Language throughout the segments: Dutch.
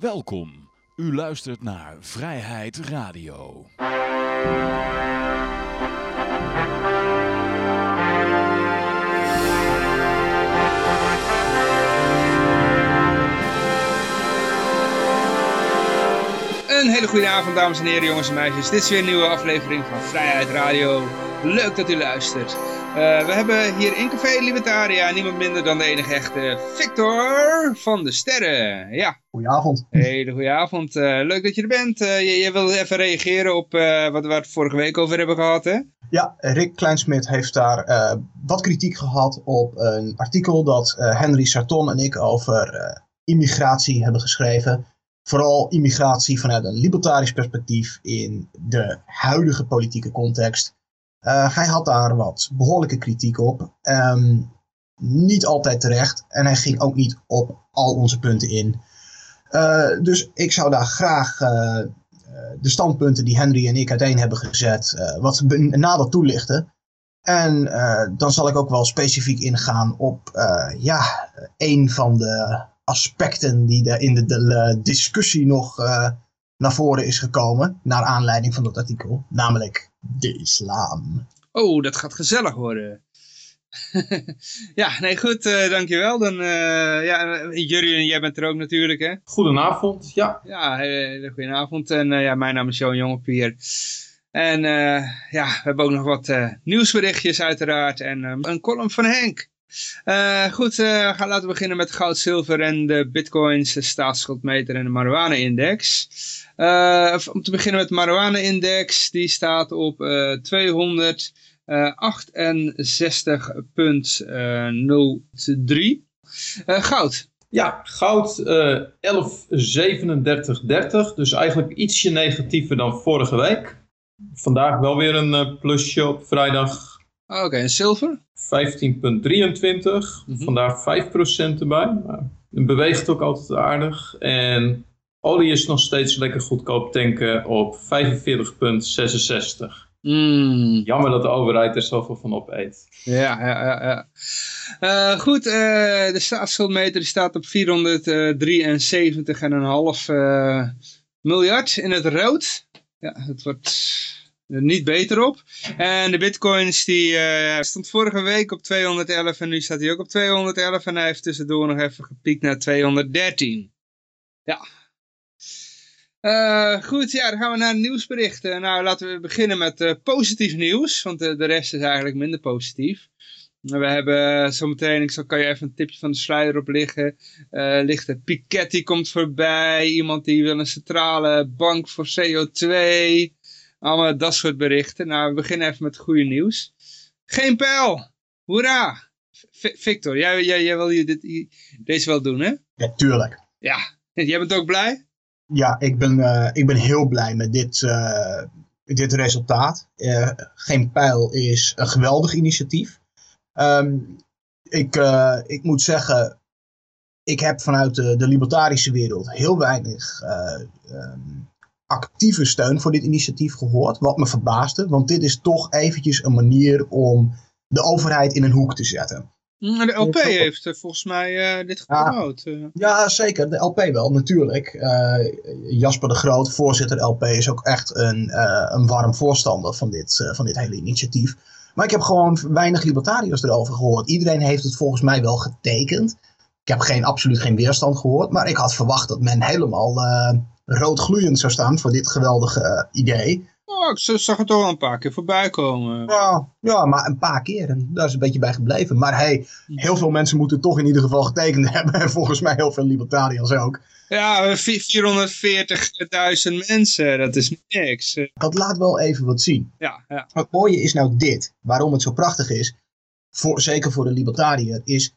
Welkom. U luistert naar Vrijheid Radio. Een hele goede avond, dames en heren, jongens en meisjes. Dit is weer een nieuwe aflevering van Vrijheid Radio. Leuk dat u luistert. Uh, we hebben hier in Café Libertaria niemand minder dan de enige echte Victor van de Sterren. Ja. Goedenavond. Hele goede avond. Uh, leuk dat je er bent. Uh, je, je wilde even reageren op wat we het vorige week over hebben gehad, hè? Ja, Rick Kleinsmit heeft daar wat kritiek gehad op een artikel dat Henry Sarton en ik over immigratie hebben geschreven vooral immigratie vanuit een libertarisch perspectief in de huidige politieke context. Uh, hij had daar wat behoorlijke kritiek op. Um, niet altijd terecht. En hij ging ook niet op al onze punten in. Uh, dus ik zou daar graag uh, de standpunten die Henry en ik uiteen hebben gezet, wat nader toelichten. En dan zal ik ook wel specifiek ingaan op ja, een van de aspecten die er in de, de, discussie nog naar voren is gekomen. Naar aanleiding van dat artikel. Namelijk de islam. Oh, dat gaat gezellig worden. ja, nee goed, uh, dankjewel. Dan, uh, ja, Jurien, jij bent er ook natuurlijk, hè? Goedenavond, ja. Ja, hele goedenavond. En ja, mijn naam is Johan Jongepier. En ja, we hebben ook nog wat nieuwsberichtjes uiteraard. En een column van Henk. Uh, goed, uh, gaan, laten we beginnen met goud, zilver en de bitcoins, de staatsschuldmeter en de marijuana-index. Uh, om te beginnen met de marijuana-index, die staat op 268,03. goud. Ja, goud 1137,30, dus eigenlijk ietsje negatiever dan vorige week. Vandaag wel weer een plusje op vrijdag Ah, oké, en zilver? 15,23. Mm Vandaag 5% erbij. Maar het beweegt ook altijd aardig. En olie is nog steeds lekker goedkoop tanken op 45,66. Mm. Jammer dat de overheid er zoveel van opeet. Ja, ja, ja. ja. Uh, goed, uh, de staatsschuldmeter staat op 473,5 uh, miljard in het rood. Ja, het wordt niet beter op. En de bitcoins die stond vorige week op 211 en nu staat hij ook op 211 en hij heeft tussendoor nog even gepiekt naar 213. Ja. Uh, goed, ja, dan gaan we naar de nieuwsberichten. Nou, laten we beginnen met uh, positief nieuws, want de, de rest is eigenlijk minder positief. We hebben zometeen, ik zal, kan je even een tipje van de sluier op liggen. Ligt de Piketty komt voorbij. Iemand die wil een centrale bank voor CO2. Allemaal dat soort berichten. Nou, we beginnen even met goede nieuws. Geen pijl! Hoera! Victor, jij, jij, jij wil je dit, deze wel doen, hè? Ja, tuurlijk. Ja, jij bent ook blij? Ja, ik ben, uh, ik ben heel blij met dit, uh, dit resultaat. Uh, Geen pijl is een geweldig initiatief. Um, ik, ik moet zeggen, ik heb vanuit de, libertarische wereld heel weinig um, actieve steun voor dit initiatief gehoord. Wat me verbaasde, want dit is toch eventjes een manier om de overheid in een hoek te zetten. Mm, de LP heeft uh, volgens mij uh, dit gepromoot. Ja, uh. ja, zeker. De LP wel, natuurlijk. Jasper de Groot, voorzitter LP, is ook echt een, een warm voorstander van dit, van dit hele initiatief. Maar ik heb gewoon weinig libertariërs erover gehoord. Iedereen heeft het volgens mij wel getekend. Ik heb geen, absoluut geen weerstand gehoord. Maar ik had verwacht dat men helemaal rood gloeiend zou staan voor dit geweldige idee. Oh, ik zag het al een paar keer voorbij komen. Ja, ja, maar een paar keer. En daar is een beetje bij gebleven. Maar hey, heel veel mensen moeten toch in ieder geval getekend hebben. En volgens mij heel veel libertariërs ook. Ja, 440.000 mensen, dat is niks. Dat laat wel even wat zien. Ja, ja. Het mooie is nou dit, waarom het zo prachtig is, voor, zeker voor de libertariër, is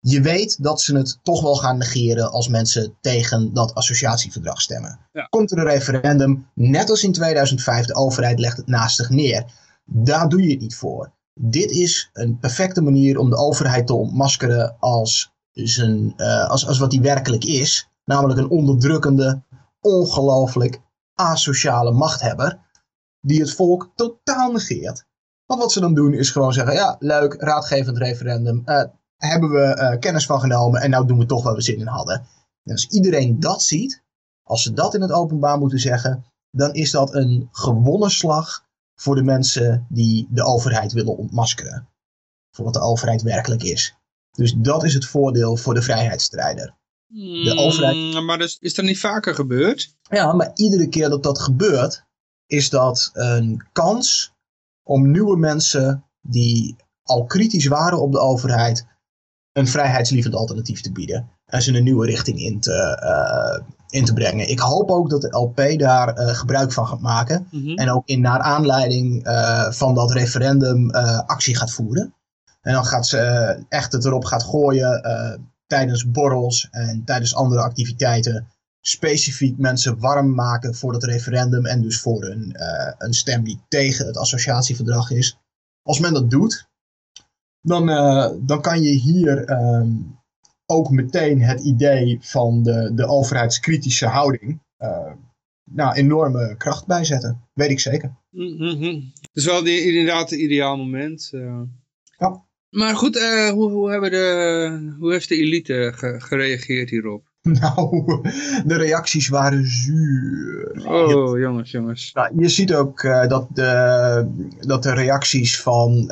je weet dat ze het toch wel gaan negeren als mensen tegen dat associatieverdrag stemmen. Komt er een referendum, net als in 2005, de overheid legt het naast zich neer. Daar doe je het niet voor. Dit is een perfecte manier om de overheid te ontmaskeren als, zijn, uh, als, als wat die werkelijk is. Namelijk een onderdrukkende, ongelooflijk asociale machthebber die het volk totaal negeert. Want wat ze dan doen is gewoon zeggen, ja, leuk, raadgevend referendum, uh, hebben we uh, kennis van genomen en nou doen we toch waar we zin in hadden. En als iedereen dat ziet, als ze dat in het openbaar moeten zeggen, dan is dat een gewonnen slag voor de mensen die de overheid willen ontmaskeren. Voor wat de overheid werkelijk is. Dus dat is het voordeel voor de vrijheidsstrijder. De overheid- Maar dus, is dat niet vaker gebeurd? Ja, maar iedere keer dat dat gebeurt, is dat een kans om nieuwe mensen die al kritisch waren op de overheid, een vrijheidslievend alternatief te bieden. En ze een nieuwe richting in te, eh, in te brengen. Ik hoop ook dat de LP daar eh, gebruik van gaat maken. Mhm. En ook in naar aanleiding eh, van dat referendum actie gaat voeren. En dan gaat ze echt het erop gaat gooien tijdens borrels en tijdens andere activiteiten. Specifiek mensen warm maken voor dat referendum en dus voor een, een stem die tegen het associatieverdrag is. Als men dat doet, dan, eh, dan kan je hier ehm, ook meteen het idee van de, de overheidskritische houding eh, nou, enorme kracht bijzetten. Weet ik zeker. Mhm. Het is wel die, inderdaad een ideaal moment. eh. Ja. Maar goed, hoe, hoe, hebben de, hoe heeft de elite ge- gereageerd hierop? Nou, de reacties waren zuur. Oh, jongens, jongens. Nou, je ziet ook dat, de, dat de reacties van,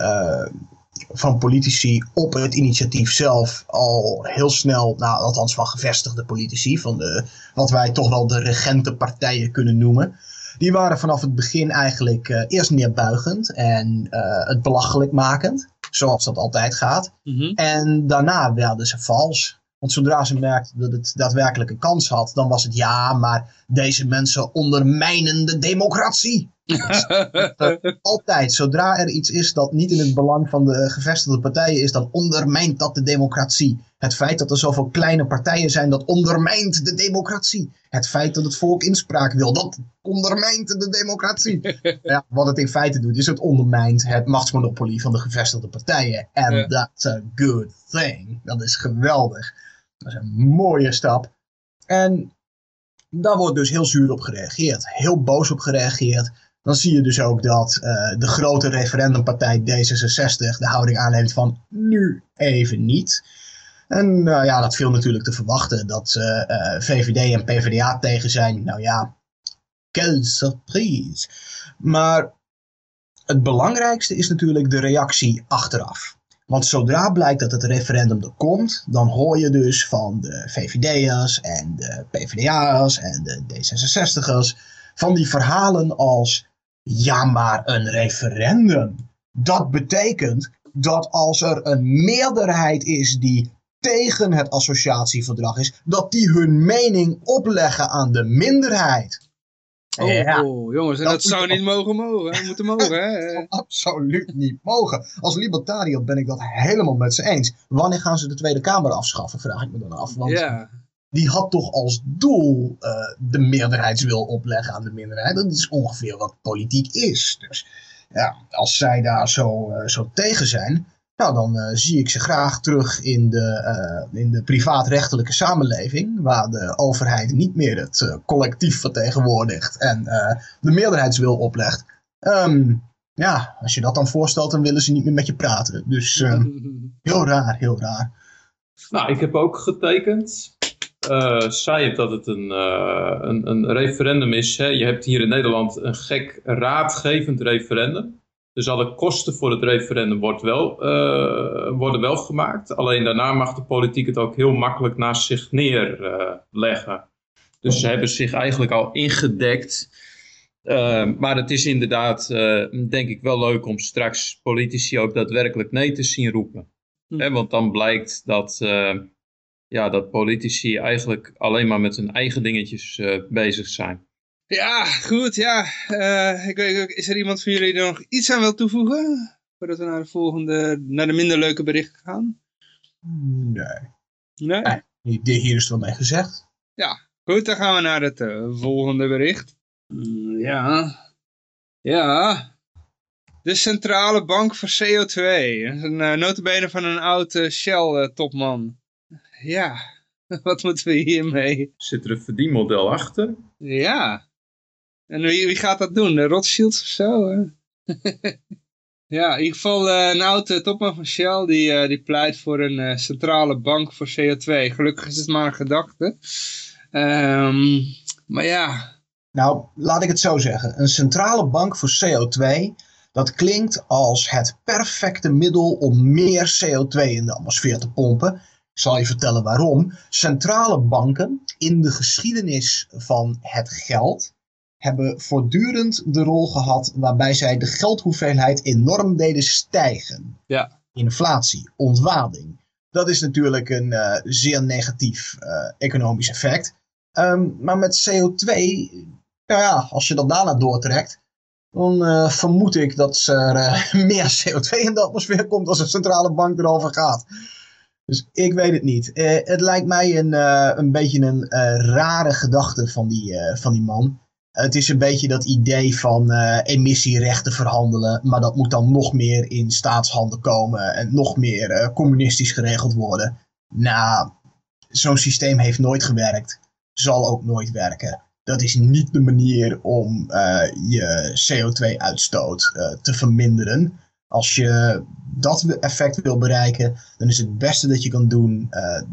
van politici op het initiatief zelf al heel snel, nou, althans van gevestigde politici, van de, wat wij toch wel de regentenpartijen kunnen noemen, die waren vanaf het begin eigenlijk eh, eerst neerbuigend en eh, het belachelijk makend, zoals dat altijd gaat. Mhm. En daarna werden ze vals. Want zodra ze merkten dat het daadwerkelijk een kans had, dan was het ja, maar deze mensen ondermijnen de democratie. Altijd, zodra er iets is dat niet in het belang van de gevestigde partijen is, dan ondermijnt dat de democratie. Het feit dat er zoveel kleine partijen zijn, dat ondermijnt de democratie. Het feit dat het volk inspraak wil, dat ondermijnt de democratie. ja, wat het in feite doet, is het ondermijnt het machtsmonopolie van de gevestigde partijen. En Ja. that's a good thing. Dat is geweldig. Dat is een mooie stap. En daar wordt dus heel zuur op gereageerd. Heel boos op gereageerd. Dan zie je dus ook dat eh, de grote referendumpartij D66 de houding aanneemt van nu even niet. En nou ja, dat viel natuurlijk te verwachten dat eh, eh, VVD en PvdA tegen zijn. Nou ja, quelle surprise. Maar het belangrijkste is natuurlijk de reactie achteraf. Want zodra blijkt dat het referendum er komt, dan hoor je dus van de VVD'ers en de PvdA'ers en de D66'ers van die verhalen als ja, maar een referendum. Dat betekent dat als er een meerderheid is die tegen het associatieverdrag is, dat die hun mening opleggen aan de minderheid. Oh, Ja. oh, jongens, en Dat zou niet mogen mogen. hè? Moeten mogen, hè? zou absoluut niet mogen. Als libertariër ben ik dat helemaal met ze eens. Wanneer gaan ze de Tweede Kamer afschaffen, vraag ik me dan af. Want Ja. Die had toch als doel eh, de meerderheidswil opleggen aan de minderheid. Dat is ongeveer wat politiek is. Dus ja, als zij daar zo, eh, zo tegen zijn, nou, dan eh, zie ik ze graag terug in de, in de privaatrechtelijke samenleving, waar de overheid niet meer het collectief vertegenwoordigt en de meerderheidswil oplegt. Ehm, ja, als je dat dan voorstelt, dan willen ze niet meer met je praten. Dus eh, heel raar, heel raar. Nou, ik heb ook getekend. Eh zei het dat het een, eh, een, een referendum is. Hè? Je hebt hier in Nederland een gek raadgevend referendum. Dus alle kosten voor het referendum wordt wel, eh, worden wel gemaakt. Alleen daarna mag de politiek het ook heel makkelijk naast zich neerleggen. dus ze hebben zich eigenlijk al ingedekt. Maar het is inderdaad, denk ik, wel leuk om straks politici ook daadwerkelijk nee te zien roepen. Hm. Hè, want dan blijkt dat, ja, dat politici eigenlijk alleen maar met hun eigen dingetjes eh, bezig zijn. Ja, goed, ja. Eh, ik weet, ook, is er iemand van jullie die er nog iets aan wil toevoegen? Voordat we naar de volgende, naar de minder leuke berichten gaan? Nee. Nee? Nee. Hier hier is het wel mee gezegd. Goed, dan gaan we naar het eh, volgende bericht. Mm, ja. Ja. De Centrale Bank voor CO2. Dat is een uh, notabene van een oud eh, Shell-topman. Ja, wat moeten we hiermee? Zit er een verdienmodel achter? Ja. En wie, wie gaat dat doen? De Rothschilds of zo? hè? ja, in ieder geval eh, een oude topman van Shell die, eh, die pleit voor een eh, centrale bank voor CO2. Gelukkig is het maar een gedachte. Ehm, Maar ja. Nou, laat ik het zo zeggen. Een centrale bank voor CO2, dat klinkt als het perfecte middel om meer CO2 in de atmosfeer te pompen. Ik zal je vertellen waarom. Centrale banken in de geschiedenis van het geld hebben voortdurend de rol gehad waarbij zij de geldhoeveelheid enorm deden stijgen. Ja. Inflatie, ontwading. Dat is natuurlijk een uh, zeer negatief uh, economisch effect. Um, maar met CO2, nou ja, als je dat daarna doortrekt, dan uh, vermoed ik dat er meer CO2 in de atmosfeer komt als een centrale bank erover gaat. Dus ik weet het niet. het lijkt mij een, een beetje een rare gedachte van die, van die man. Het is een beetje dat idee van emissierechten verhandelen, maar dat moet dan nog meer in staatshanden komen en nog meer communistisch geregeld worden. Nou, zo'n systeem heeft nooit gewerkt, zal ook nooit werken. Dat is niet de manier om je CO2-uitstoot te verminderen. Als je dat effect wil bereiken, dan is het beste dat je kan doen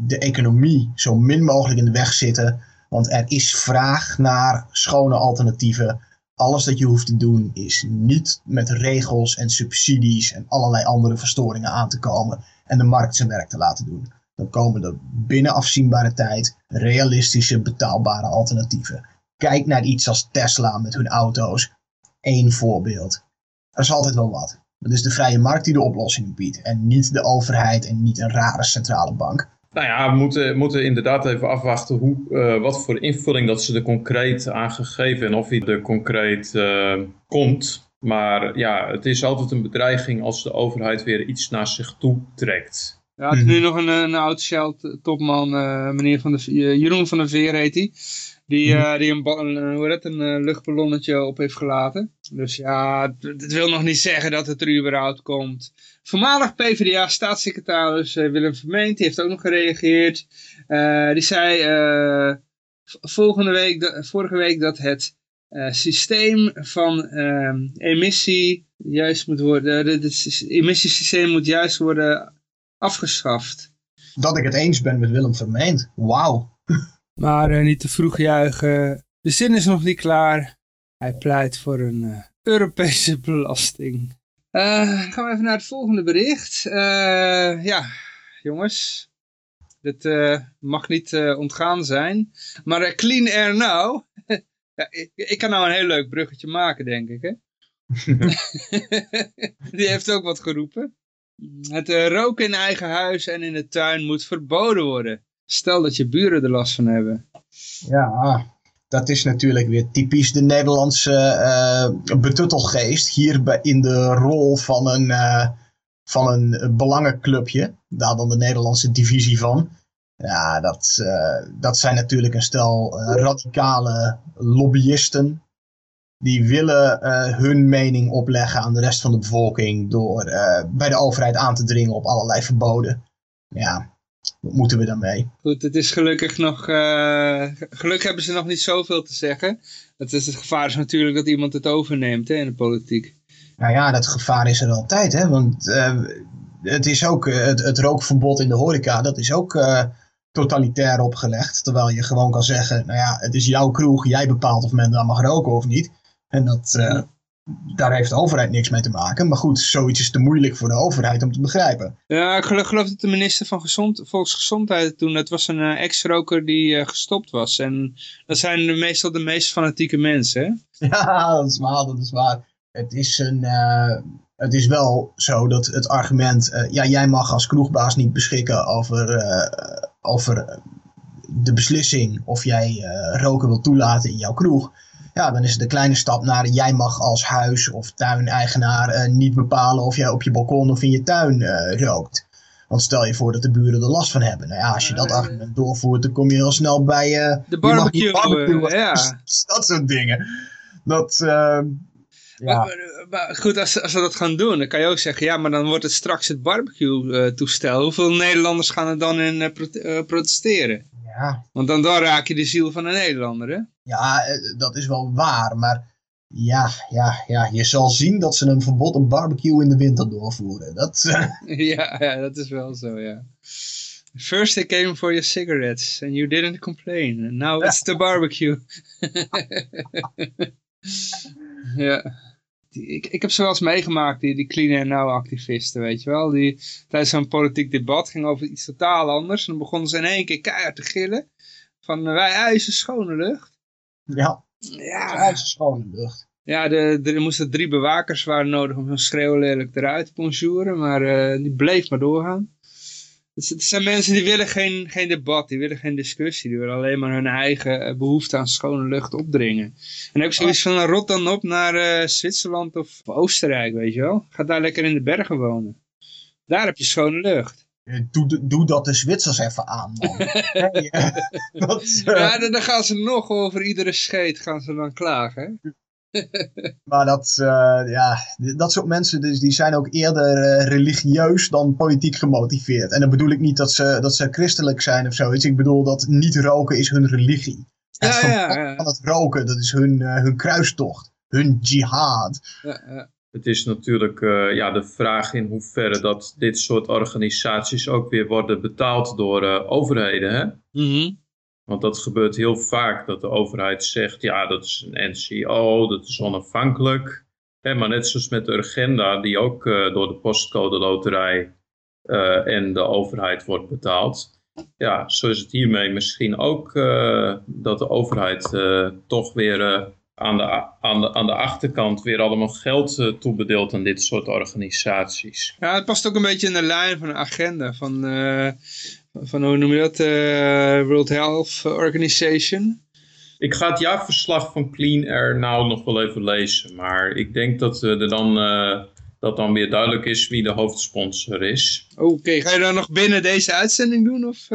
de economie zo min mogelijk in de weg zitten want er is vraag naar schone alternatieven. Alles dat je hoeft te doen is niet met regels en subsidies en allerlei andere verstoringen aan te komen en de markt zijn werk te laten doen. Dan komen er binnen afzienbare tijd realistische, betaalbare alternatieven. Kijk naar iets als Tesla met hun auto's. Eén voorbeeld. Er is altijd wel wat. Het is de vrije markt die de oplossingen biedt en niet de overheid en niet een rare centrale bank. Nou ja, we moeten, moeten inderdaad even afwachten hoe, uh, wat voor invulling dat ze er concreet aangegeven en of hij er concreet uh, komt. Maar ja, het is altijd een bedreiging als de overheid weer iets naar zich toe trekt. Ja, het is nu nog een, een oud Shell-topman, uh, meneer van de, Jeroen van der Veer heet hij. Die, uh, die een, een, hoe een uh, luchtballonnetje op heeft gelaten. Dus ja, het wil nog niet zeggen dat het er überhaupt komt. Voormalig PvdA-staatssecretaris uh, Willem Vermeent, heeft ook nog gereageerd. die zei volgende week, vorige week dat het systeem van ehm, emissie juist moet worden, het emissiesysteem moet juist worden afgeschaft. Dat ik het eens ben met Willem Vermeend. Wauw. Maar uh, niet te vroeg juichen. De zin is nog niet klaar. Hij pleit voor een uh, Europese belasting. Uh, gaan we even naar het volgende bericht. ja, jongens. Dit mag niet ontgaan zijn. Maar Clean Air Now. ja, ik, ik, kan nou een heel leuk bruggetje maken, denk ik. Hè? Die heeft ook wat geroepen. Het roken in eigen huis en in de tuin moet verboden worden. Stel dat je buren er last van hebben. Ja, dat is natuurlijk weer typisch de Nederlandse uh, betuttelgeest. Hier in de rol van een, uh, van een belangenclubje. Daar dan de Nederlandse divisie van. Ja, dat, uh, dat zijn natuurlijk een stel radicale lobbyisten. Die willen hun mening opleggen aan de rest van de bevolking. Door bij de overheid aan te dringen op allerlei verboden. Ja, wat moeten we daarmee? Goed, het is gelukkig nog, uh, gelukkig hebben ze nog niet zoveel te zeggen. Het, is, het gevaar is natuurlijk dat iemand het overneemt hè, in de politiek. Nou ja, dat gevaar is er altijd, hè, want uh, het is ook, uh, het, het, rookverbod in de horeca, dat is ook totalitair opgelegd. Terwijl je gewoon kan zeggen, nou ja, het is jouw kroeg, jij bepaalt of men daar mag roken of niet. En dat, daar heeft de overheid niks mee te maken. Maar goed, zoiets is te moeilijk voor de overheid om te begrijpen. Ja, ik geloof, dat de minister van Gezond, Volksgezondheid toen, dat was een uh, ex-roker die uh, gestopt was. En dat zijn de, meestal de meest fanatieke mensen, hè? Ja, dat is waar, dat is waar. Het is, een, uh, het is wel zo dat het argument, ja, jij mag als kroegbaas niet beschikken over, over de beslissing of jij roken wil toelaten in jouw kroeg ja, dan is het de kleine stap naar jij mag als huis- of tuineigenaar uh, niet bepalen of jij op je balkon of in je tuin uh, rookt. Want stel je voor dat de buren er last van hebben. Nou ja, als je dat argument doorvoert, dan kom je heel snel bij uh, de barbecue. barbecue ja. Dat soort dingen. Dat, ja. Maar, goed, als, als we dat gaan doen, dan kan je ook zeggen, ja, maar dan wordt het straks het barbecue-toestel. Hoeveel Nederlanders gaan er dan in protesteren? Ja. Want dan, dan raak je de ziel van een Nederlander, hè? Ja, eh, dat is wel waar, maar ja, ja, ja, je zal zien dat ze een verbod op barbecue in de winter doorvoeren. Dat, ja, ja, dat is wel zo, ja. First they came for your cigarettes and you didn't complain. And now it's the barbecue. ja. Die- Ik, ik heb ze wel eens meegemaakt, die, die clean and now activisten, weet je wel. Die tijdens zo'n politiek debat ging over iets totaal anders. En dan begonnen ze in één keer keihard te gillen. Van eh, wij eisen schone lucht. Ja, Ja, ijzer schone lucht. ja de, de- er moesten drie bewakers waren nodig om zo'n schreeuw lelijk eruit te bonjouren. Maar eh, die bleef maar doorgaan. Het, het zijn mensen die willen geen, geen debat, die willen geen discussie. Die willen alleen maar hun eigen eh, behoefte aan schone lucht opdringen. En heb ik zoiets van, nou, rot dan op naar eh, Zwitserland of Oostenrijk, weet je wel. Ga daar lekker in de bergen wonen. Daar heb je schone lucht. Eh, Doe, doe dat de Zwitsers even aan, man. Dat, Ja, dan, dan gaan ze nog over iedere scheet gaan ze dan klagen. Maar dat, eh, ja, dat soort mensen dus, die zijn ook eerder eh, religieus dan politiek gemotiveerd. En dan bedoel ik niet dat ze, dat ze christelijk zijn of zoiets. Ik bedoel dat niet roken is hun religie. Het Ja, ja, ja. van het roken, dat is hun, eh, hun kruistocht. Hun jihad. Ja, ja. Het is natuurlijk eh, ja, de vraag in hoeverre dat dit soort organisaties ook weer worden betaald door eh, overheden. Hè? Mhm. Want dat gebeurt heel vaak dat de overheid zegt, ja dat is een NCO, dat is onafhankelijk. Hè, maar net zoals met de agenda die ook eh, door de postcode loterij eh, en de overheid wordt betaald. Ja, zo is het hiermee misschien ook eh, dat de overheid toch weer aan, de, aan, de, aan de achterkant weer allemaal geld toebedeelt aan dit soort organisaties. Ja, het past ook een beetje in de lijn van de agenda van, van hoe noem je dat, eh, World Health Organization. Ik ga het jaarverslag van Clean Air nou nog wel even lezen. Maar ik denk dat eh, er dan, eh, dat dan weer duidelijk is wie de hoofdsponsor is. Oké, ga je dan nog binnen deze uitzending doen? Of?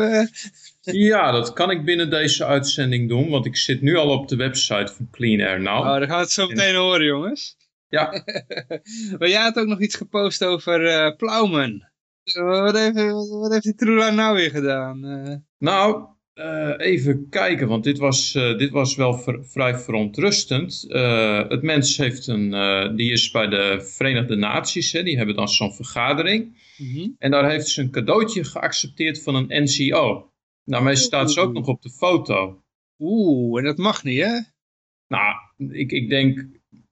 Ja, dat kan ik binnen deze uitzending doen. Want ik zit nu al op de website van Clean Air Now. Oh, dan gaan we het zo meteen horen, jongens. Ja, maar jij had ook nog iets gepost over Plowman. Wat heeft, wat heeft die Trula nou weer gedaan? Eh, nou, eh, even kijken. Want dit was, eh, dit was wel ver- vrij verontrustend. Het mens heeft een, die is bij de Verenigde Naties. Hè, die hebben dan zo'n vergadering. mhm. En daar heeft ze een cadeautje geaccepteerd van een NCO. Daarmee staat ze ook nog op de foto. Oeh, en dat mag niet, hè? Nou, ik, ik denk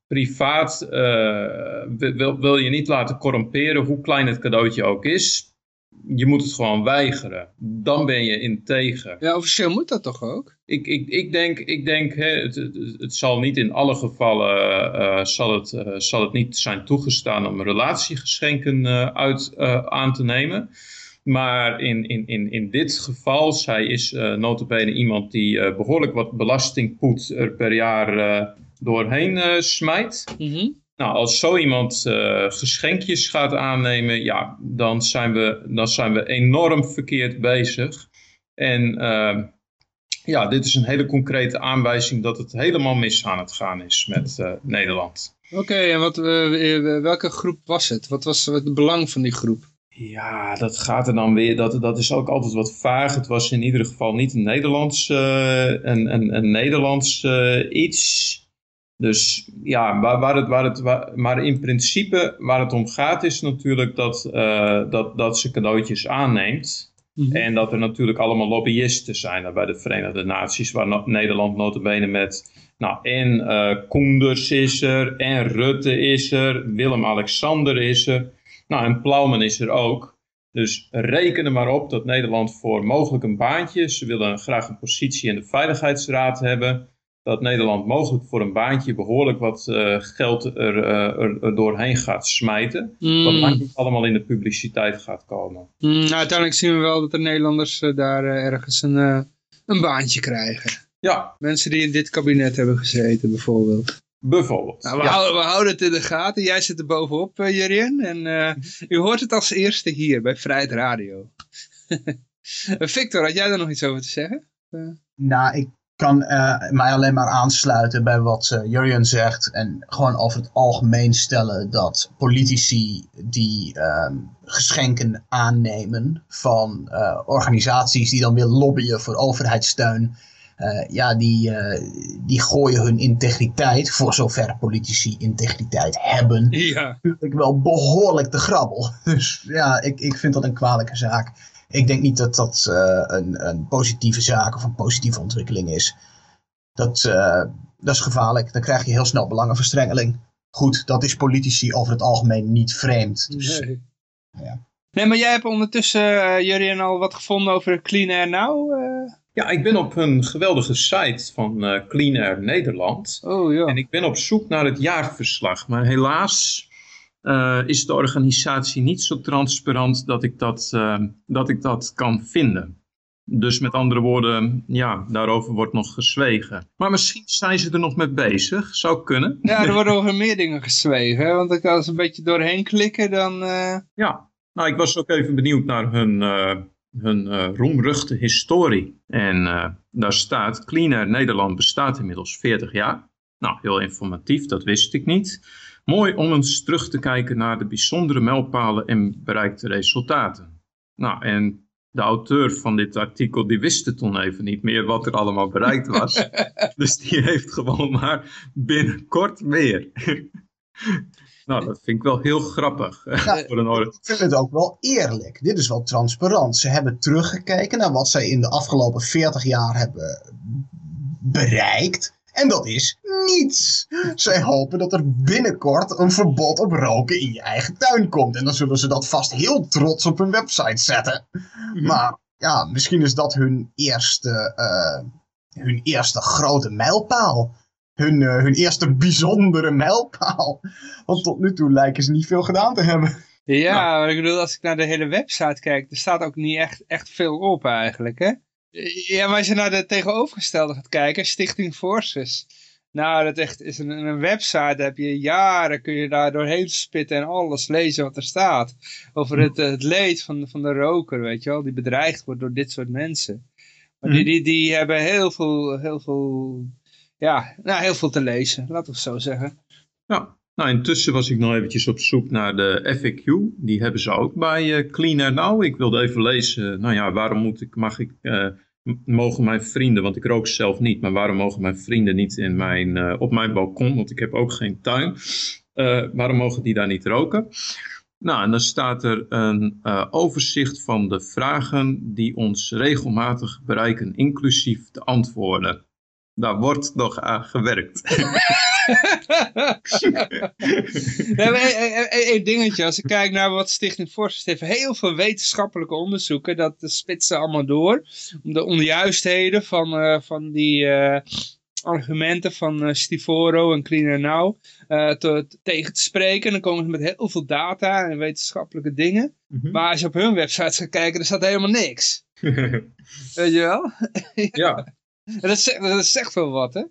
privaat eh, wil, wil je niet laten corromperen, hoe klein het cadeautje ook is. Je moet het gewoon weigeren. Dan ben je integer. Ja, officieel moet dat toch ook? Ik, ik, ik denk, ik denk hè, het, het, het zal niet in alle gevallen eh, zal het, eh, zal het niet zijn toegestaan om relatiegeschenken uit, aan te nemen. Maar in, in, in, in dit geval, zij is eh notabene iemand die eh, behoorlijk wat belastingpoet er per jaar doorheen eh, smijt. Mhm. Nou, als zo iemand eh, geschenkjes gaat aannemen, ja, dan zijn we, dan zijn we enorm verkeerd bezig. En eh, ja, dit is een hele concrete aanwijzing dat het helemaal mis aan het gaan is met eh, Nederland. Oké, en wat, eh, welke groep was het? Wat was het belang van die groep? Ja, dat gaat er dan weer. Dat, dat is ook altijd wat vaag. Het was in ieder geval niet een Nederlands, eh, een, een, een Nederlands eh, iets. Dus ja, waar, waar het, waar het, waar- maar in principe waar het om gaat is natuurlijk dat, eh, dat, dat ze cadeautjes aanneemt. En dat er natuurlijk allemaal lobbyisten zijn bij de Verenigde Naties, waar no- Nederland notabene met, nou en eh Koenders is er, en Rutte is er, Willem-Alexander is er, nou en Plaumen is er ook. Dus reken er maar op dat Nederland voor mogelijk een baantje, ze willen graag een positie in de Veiligheidsraad hebben, dat Nederland mogelijk voor een baantje behoorlijk wat eh, geld er, eh, er, er doorheen gaat smijten. Mm. Wat lang niet allemaal in de publiciteit gaat komen. Mm, nou, uiteindelijk zien we wel dat de Nederlanders eh, daar ergens een, een baantje krijgen. Ja, Mensen die in dit kabinet hebben gezeten bijvoorbeeld. bijvoorbeeld. Nou, we, Ja. houden, we houden het in de gaten. Jij zit er bovenop, uh, Jurien. En eh, u hoort het als eerste hier bij Vrijheid Radio. Victor, had jij daar nog iets over te zeggen? Nou, ik kan eh, mij alleen maar aansluiten bij wat uh, Jurjen zegt. En gewoon over het algemeen stellen dat politici die uh, geschenken aannemen van uh, organisaties die dan weer lobbyen voor overheidssteun. Uh, ja, die, uh, die gooien hun integriteit, voor zover politici integriteit hebben, ja. natuurlijk wel behoorlijk te grabbel. Dus ja, ik, ik vind dat een kwalijke zaak. Ik denk niet dat dat uh, een, een, positieve zaak of een positieve ontwikkeling is. Dat, uh, dat is gevaarlijk. Dan krijg je heel snel belangenverstrengeling. Goed, dat is politici over het algemeen niet vreemd. Dus, nee. Ja. nee, maar jij hebt ondertussen, uh, Jurien, al wat gevonden over Clean Air Now? Ja, ik ben op een geweldige site van uh, Clean Air Nederland. Oh ja. En ik ben op zoek naar het jaarverslag. Maar helaas uh, is de organisatie niet zo transparant dat ik dat, uh, dat ik dat kan vinden. Dus met andere woorden, ja, daarover wordt nog gezwegen. Maar misschien zijn ze er nog mee bezig. Zou kunnen. Ja, er worden over meer dingen gezwegen. Want ik als een beetje doorheen klikken, dan... Ja, nou, ik was ook even benieuwd naar hun hun roemruchte historie. En daar staat, Clean Air Nederland bestaat inmiddels 40 jaar. Nou, heel informatief, dat wist ik niet. Mooi om eens terug te kijken naar de bijzondere mijlpalen en bereikte resultaten. Nou, en de auteur van dit artikel, die wist het toen even niet meer wat er allemaal bereikt was. dus die heeft gewoon maar binnenkort meer. Nou, dat vind ik wel heel grappig. Ja, voor een ik vind het ook wel eerlijk. Dit is wel transparant. Ze hebben teruggekeken naar wat zij in de afgelopen 40 jaar hebben bereikt. En dat is niets. Zij hopen dat er binnenkort een verbod op roken in je eigen tuin komt. En dan zullen ze dat vast heel trots op hun website zetten. Mhm. Maar ja, misschien is dat hun eerste, uh, hun eerste grote mijlpaal hun, uh, hun eerste bijzondere mijlpaal. Want tot nu toe lijken ze niet veel gedaan te hebben. Ja, maar ik bedoel, als ik naar de hele website kijk, er staat ook niet echt, echt veel op eigenlijk, hè? Ja, maar als je naar de tegenovergestelde gaat kijken, Stichting Forces. Nou, dat echt is een, een website, heb je jaren, kun je daar doorheen spitten en alles lezen wat er staat. Over het, het leed van, van de roker, weet je wel, die bedreigd wordt door dit soort mensen. Maar die, mhm. die, die hebben heel veel, heel veel ja, nou, heel veel te lezen, laten we het zo zeggen. Ja, nou intussen was ik nog eventjes op zoek naar de FAQ. Die hebben ze ook bij uh, Cleaner Now. Ik wilde even lezen, nou ja, waarom moet ik, mag ik, uh, mogen mijn vrienden, want ik rook zelf niet, maar waarom mogen mijn vrienden niet in mijn, op mijn balkon, want ik heb ook geen tuin. waarom mogen die daar niet roken? Nou, en dan staat er een overzicht van de vragen die ons regelmatig bereiken, inclusief de antwoorden. Daar wordt nog aan gewerkt. Eén dingetje, als ik kijk naar wat Stichting Forst heeft, heel veel wetenschappelijke onderzoeken, dat spitsen allemaal door, om de onjuistheden van, uh, van die uh, argumenten van uh, Stivoro en Cleaner Now te, tegen te spreken. dan komen ze met heel veel data en wetenschappelijke dingen. Mm -hmm. Maar als je op hun website gaat kijken, er staat helemaal niks. Weet je wel? ja. Dat zegt, dat zegt wel wat, hè?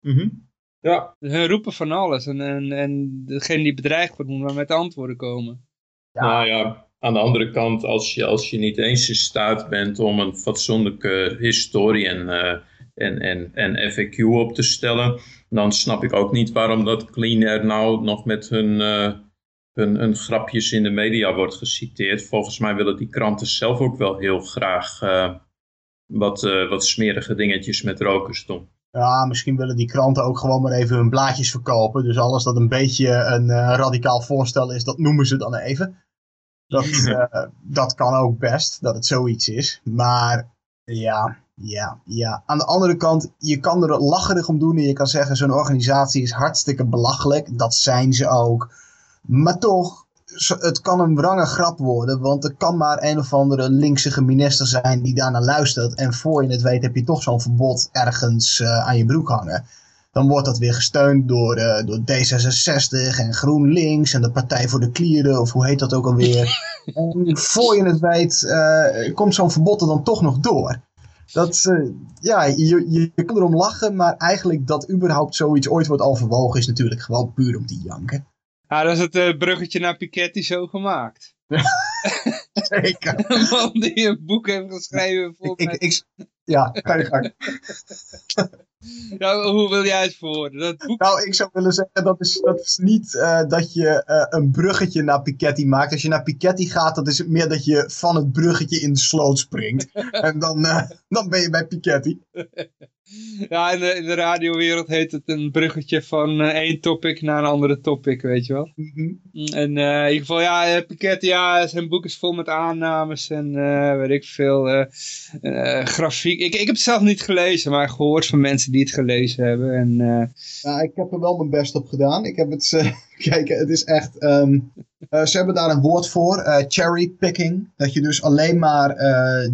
Mm Ja. Hun roepen van alles en, en, en degene die bedreigd wordt moet maar met antwoorden komen. Ja. Nou ja, aan de andere kant, als je, als je niet eens in staat bent om een fatsoenlijke historie en, uh, en, en, en FAQ op te stellen, dan snap ik ook niet waarom dat Clean Air nou nog met hun, uh, hun, hun grapjes in de media wordt geciteerd. Volgens mij willen die kranten zelf ook wel heel graag... Uh, wat, uh, wat smerige dingetjes met rokers doen. Ja, misschien willen die kranten ook gewoon maar even hun blaadjes verkopen. Dus alles dat een beetje een uh, radicaal voorstel is, dat noemen ze dan even. Dat, uh, dat kan ook best, dat het zoiets is. Maar ja, ja, ja. Aan de andere kant, je kan er lacherig om doen en je kan zeggen zo'n organisatie is hartstikke belachelijk. Dat zijn ze ook. Maar toch, het kan een wrange grap worden, want er kan maar een of andere linkse minister zijn die daarna luistert. En voor je het weet heb je toch zo'n verbod ergens uh, aan je broek hangen. Dan wordt dat weer gesteund door, uh, door D66 en GroenLinks en de Partij voor de Klieren, of hoe heet dat ook alweer. en voor je het weet uh, komt zo'n verbod er dan toch nog door. Dat, ja, je, je kan erom lachen, maar eigenlijk dat überhaupt zoiets ooit wordt overwogen is natuurlijk gewoon puur om te janken. Ja, dat is het uh, bruggetje naar Piketty zo gemaakt. Zeker. Een man die een boek heeft geschreven voor ik, ik, Ja, ga je gang. nou, hoe wil jij het verwoorden? Dat boek... Nou, ik zou willen zeggen, dat is, dat is niet uh, dat je uh, een bruggetje naar Piketty maakt. Als je naar Piketty gaat, dat is het meer dat je van het bruggetje in de sloot springt. en dan, uh, dan ben je bij Piketty. Ja, in de, in de radiowereld heet het een bruggetje van uh, één topic naar een andere topic, weet je wel. Mhm. En uh, in ieder geval, ja, Piketty, ja, zijn boek is vol met aannames en uh, weet ik veel, grafiek. Ik, ik heb het zelf niet gelezen, maar gehoord van mensen die het gelezen hebben. En, ja, ik heb er wel mijn best op gedaan. Ik heb het, kijk, het is echt, um, ze hebben daar een woord voor, cherry picking. Dat je dus alleen maar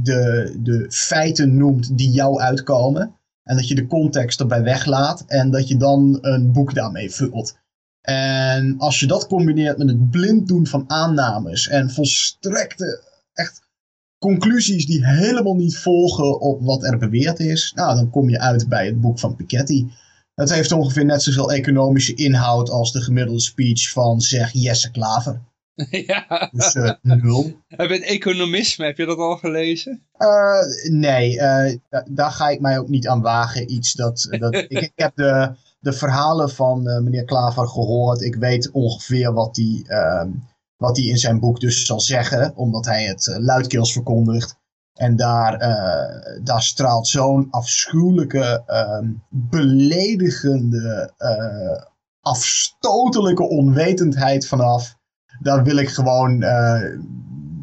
de, de feiten noemt die jou uitkomen. En dat je de context erbij weglaat en dat je dan een boek daarmee vult. En als je dat combineert met het blind doen van aannames en volstrekte echt conclusies die helemaal niet volgen op wat er beweerd is, nou, dan kom je uit bij het boek van Piketty. Het heeft ongeveer net zoveel economische inhoud als de gemiddelde speech van zeg Jesse Klaver. Ja. Dus uh, nul. Heb je het economisme, heb je dat al gelezen? Uh, nee, uh, daar ga ik mij ook niet aan wagen. Iets dat, dat ik, ik, heb de, de verhalen van meneer Klaver gehoord. Ik weet ongeveer wat hij ehm, wat hij in zijn boek dus zal zeggen, omdat hij het luidkeels verkondigt. En daar, daar straalt zo'n afschuwelijke, ehm, beledigende, afstotelijke onwetendheid vanaf daar wil ik gewoon uh,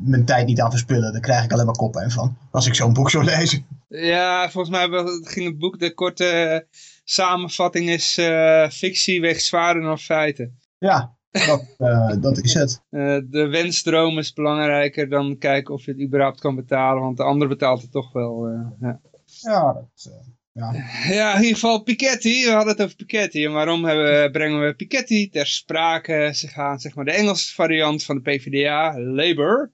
mijn tijd niet aan verspillen. Daar krijg ik alleen maar koppijn van. Als ik zo'n boek zou lezen. Ja, volgens mij ging het boek, de korte samenvatting is uh, fictie weegt zwaarder dan feiten. Ja, dat, uh, dat is het. de wensdroom is belangrijker dan kijken of je het überhaupt kan betalen. Want de ander betaalt het toch wel. ja. ja, dat... Ja. ja, in ieder geval Piketty. We hadden het over Piketty. En waarom hebben, brengen we Piketty ter sprake? Ze gaan zeg maar de Engelse variant van de PvdA, Labour.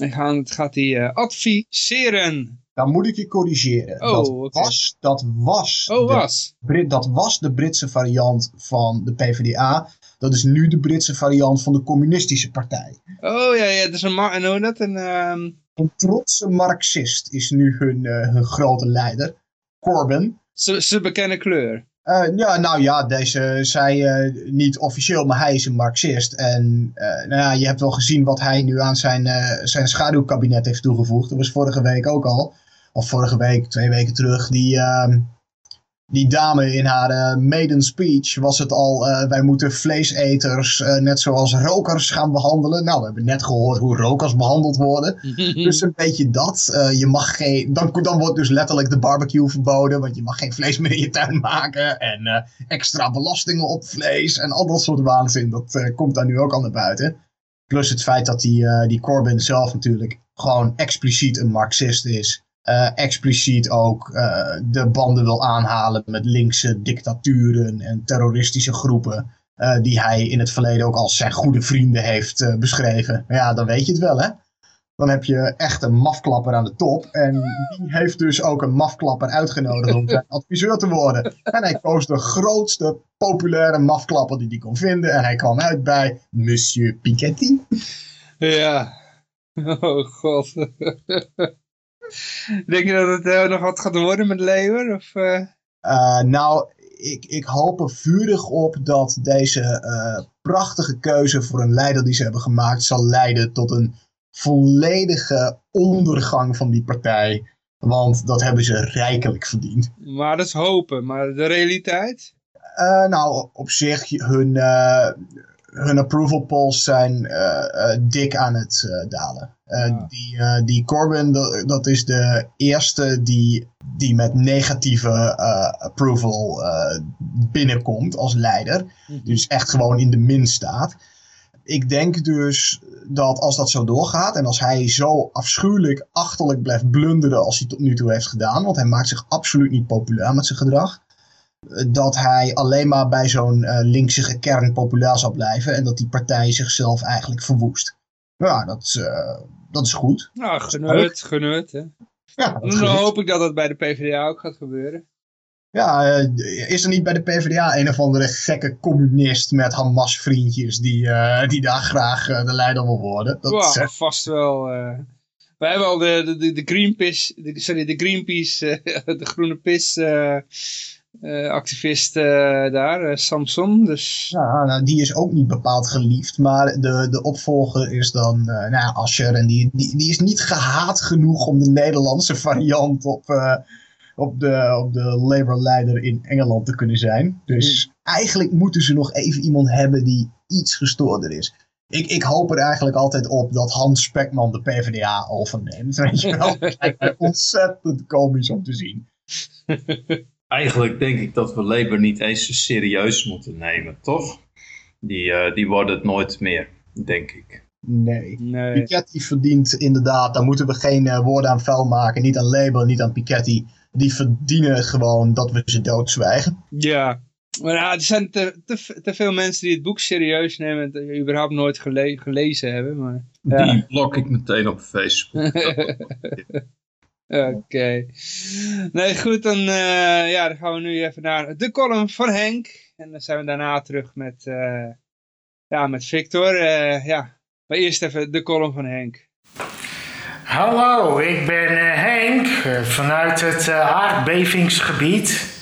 En gaan, het gaat die uh, adviseren. Dan moet ik je corrigeren. Oh, dat, okay. was, dat, was oh, de, was. Brit, dat was de Britse variant van de PvdA. Dat is nu de Britse variant van de communistische partij. Oh ja, ja. Dus een, en hoe dat? Een, um... een trotse marxist is nu hun, uh, hun grote leider. Corbyn. Ze, ze bekennen kleur. Uh, ja, nou ja, deze zei uh, niet officieel, maar hij is een marxist. En uh, nou ja, je hebt wel gezien wat hij nu aan zijn, zijn schaduwkabinet heeft toegevoegd. Dat was vorige week ook al. Of vorige week, twee weken terug. Die, ehm, die dame in haar uh, maiden speech was het al, uh, wij moeten vleeseters uh, net zoals rokers gaan behandelen. Nou, we hebben net gehoord hoe rokers behandeld worden. dus een beetje dat. je mag geen, dan, dan wordt dus letterlijk de barbecue verboden, want je mag geen vlees meer in je tuin maken. En extra belastingen op vlees en al dat soort waanzin, dat komt daar nu ook al naar buiten. Plus het feit dat die, die Corbyn zelf natuurlijk gewoon expliciet een marxist is. Uh, expliciet ook uh, de banden wil aanhalen met linkse dictaturen en terroristische groepen. Uh, die hij in het verleden ook als zijn goede vrienden heeft beschreven. Ja, dan weet je het wel hè. Dan heb je echt een mafklapper aan de top. En die heeft dus ook een mafklapper uitgenodigd om zijn adviseur te worden. En hij koos de grootste populaire mafklapper die hij kon vinden. En hij kwam uit bij Monsieur Piketty. Ja. Oh god. Denk je dat het uh, nog wat gaat worden met Leeuwen? Of, uh... Uh, nou, ik, ik hoop er vurig op dat deze prachtige keuze voor een leider die ze hebben gemaakt zal leiden tot een volledige ondergang van die partij. Want dat hebben ze rijkelijk verdiend. Maar dat is hopen, maar de realiteit? nou, op zich, hun, hun approval polls zijn uh, uh, dik aan het uh, dalen. Die, die Corbyn, dat, dat, is de eerste die, die met negatieve approval binnenkomt als leider. Mm -hmm. Dus echt gewoon in de min staat. Ik denk dus dat als dat zo doorgaat en als hij zo afschuwelijk achterlijk blijft blunderen als hij tot nu toe heeft gedaan, want hij maakt zich absoluut niet populair met zijn gedrag, dat hij alleen maar bij zo'n uh, linkse kern populair zal blijven en dat die partij zichzelf eigenlijk verwoest. Ja, dat is, uh, dat is goed. Nou, genut, genut. Hè? Ja, Dan hoop ik dat dat bij de PvdA ook gaat gebeuren. Ja, uh, is er niet bij de PvdA een of andere gekke communist met Hamas-vriendjes die, die daar graag de leider wil worden? Dat wow, is, vast wel. wij hebben al de, de, de Greenpeace, de, sorry, de Greenpeace, de groene pis uh, activist uh, daar, uh, Samson. Dus... Ja, nou, die is ook niet bepaald geliefd, maar de, de opvolger is dan nou, Asher. En die, die, die is niet gehaat genoeg om de Nederlandse variant op, op de, op de Labour-leider in Engeland te kunnen zijn. Dus eigenlijk moeten ze nog even iemand hebben die iets gestoorder is. Ik, ik hoop er eigenlijk altijd op dat Hans Spekman de PvdA overneemt. Weet je wel? Dat lijkt mij ontzettend komisch om te zien. Eigenlijk denk ik dat we Labour niet eens zo serieus moeten nemen, toch? Die, eh, die worden het nooit meer, denk ik. Nee. Nee. Piketty verdient inderdaad, daar moeten we geen eh, woorden aan vuil maken. Niet aan Labour, niet aan Piketty. Die verdienen gewoon dat we ze doodzwijgen. Ja. Maar ja, er zijn te, te, te veel mensen die het boek serieus nemen en het überhaupt nooit gele- gelezen hebben. Maar, ja. Die blok ik meteen op Facebook. Oké. Nee, goed, dan, eh, ja, dan gaan we nu even naar de column van Henk. En dan zijn we daarna terug met, eh, ja, met Victor. Eh, ja, maar eerst even de column van Henk. Hallo, ik ben Henk vanuit het aardbevingsgebied.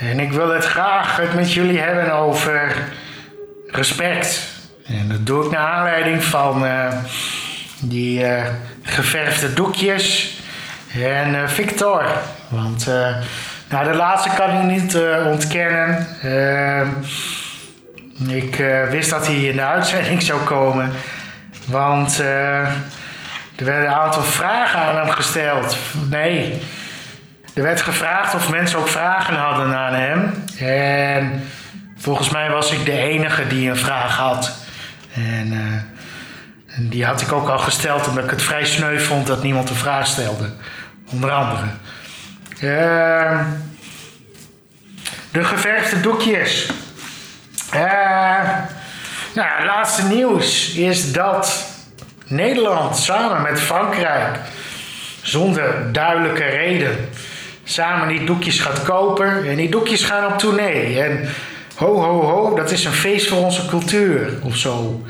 En ik wil het graag met jullie hebben over respect. En dat doe ik naar aanleiding van die geverfde doekjes en eh, Victor. Want eh, nou, de laatste kan ik niet eh, ontkennen. Ik wist dat hij in de uitzending zou komen. Want er werden een aantal vragen aan hem gesteld. Nee, er werd gevraagd of mensen ook vragen hadden aan hem. En volgens mij was ik de enige die een vraag had. En, en die had ik ook al gesteld omdat ik het vrij sneu vond dat niemand een vraag stelde. Onder andere. Eh, de geverfde doekjes. Eh, nou, laatste nieuws is dat Nederland samen met Frankrijk, zonder duidelijke reden, samen die doekjes gaat kopen. En die doekjes gaan op tournee. En ho, ho, ho, dat is een feest voor onze cultuur of zo.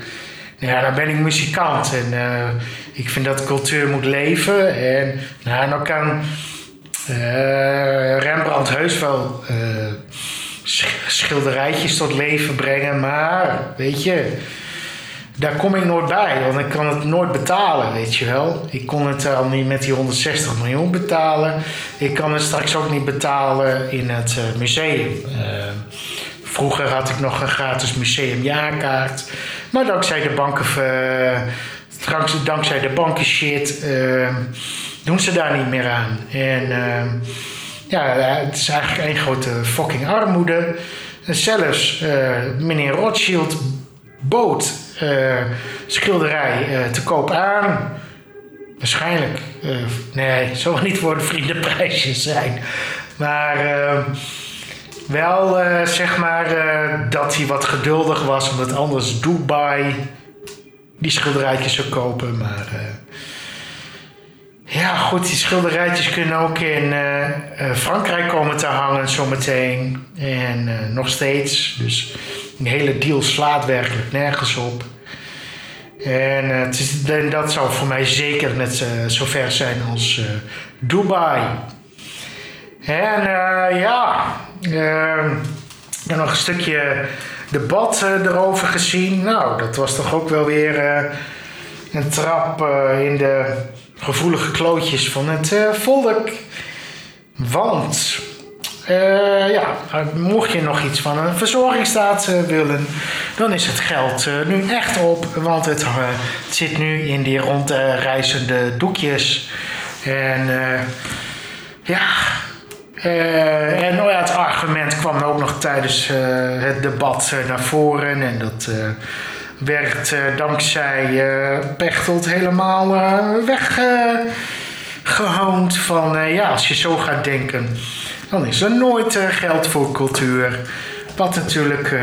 Ja, dan ben ik muzikant en eh, ik vind dat cultuur moet leven. En nou, dan kan eh, Rembrandt heus wel eh, sch- schilderijtjes tot leven brengen, maar weet je, daar kom ik nooit bij, want ik kan het nooit betalen, weet je wel. Ik kon het al niet met die 160 miljoen betalen. Ik kan het straks ook niet betalen in het eh, museum. Vroeger had ik nog een gratis museumjaarkaart. Maar dankzij de banken, dankzij de banken shit, eh, doen ze daar niet meer aan. En eh, ja, het is eigenlijk één grote fucking armoede. En zelfs eh, meneer Rothschild bood eh, schilderij eh, te koop aan. Waarschijnlijk. nee, het niet voor de vriendenprijsjes zijn. Maar eh, wel zeg maar dat hij wat geduldig was, omdat anders Dubai die schilderijtjes zou kopen. Maar eh, ja, goed, die schilderijtjes kunnen ook in eh, eh, Frankrijk komen te hangen zometeen. En nog steeds. Dus die hele deal slaat werkelijk nergens op. En het is, dat zou voor mij zeker net eh, zo ver zijn als Dubai. En ja, heb nog een stukje debat erover gezien. Nou, dat was toch ook wel weer eh, een trap eh, in de gevoelige klootjes van het eh, volk. Want, ja, mocht je nog iets van een verzorgingsstaat willen, dan is het geld nu echt op. Want het, het zit nu in die rondreizende doekjes. En ja, eh, en oh ja, het argument kwam ook nog tijdens eh, het debat eh, naar voren. En dat werd dankzij Pechtold helemaal eh, weggehoond. van ja, als je zo gaat denken, dan is er nooit geld voor cultuur. Wat natuurlijk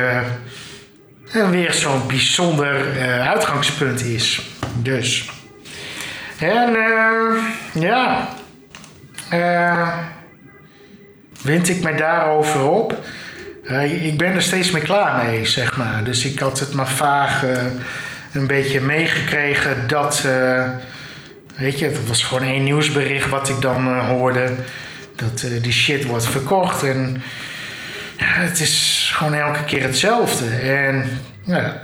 weer zo'n bijzonder uitgangspunt is. Dus. En ja. eh wind ik mij daarover op. Eh, ik ben er steeds meer klaar mee, zeg maar. Dus ik had het maar vaag eh, een beetje meegekregen dat... eh, weet je, dat was gewoon één nieuwsbericht wat ik dan hoorde. Dat die shit wordt verkocht. En het is gewoon elke keer hetzelfde. En ja,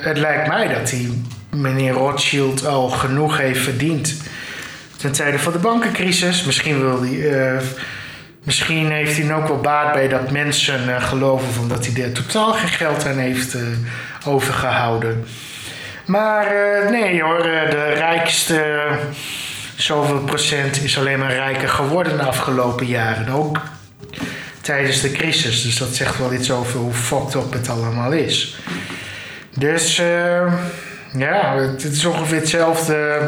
het lijkt mij dat die meneer Rothschild al genoeg heeft verdiend ten tijde van de bankencrisis. Misschien, wil hij, eh, misschien heeft hij ook wel baat bij dat mensen eh, geloven omdat hij er totaal geen geld aan heeft eh, overgehouden. Maar nee hoor, de rijkste zoveel procent is alleen maar rijker geworden de afgelopen jaren. Ook tijdens de crisis. Dus dat zegt wel iets over hoe fucked up het allemaal is. Dus ja, het is ongeveer hetzelfde.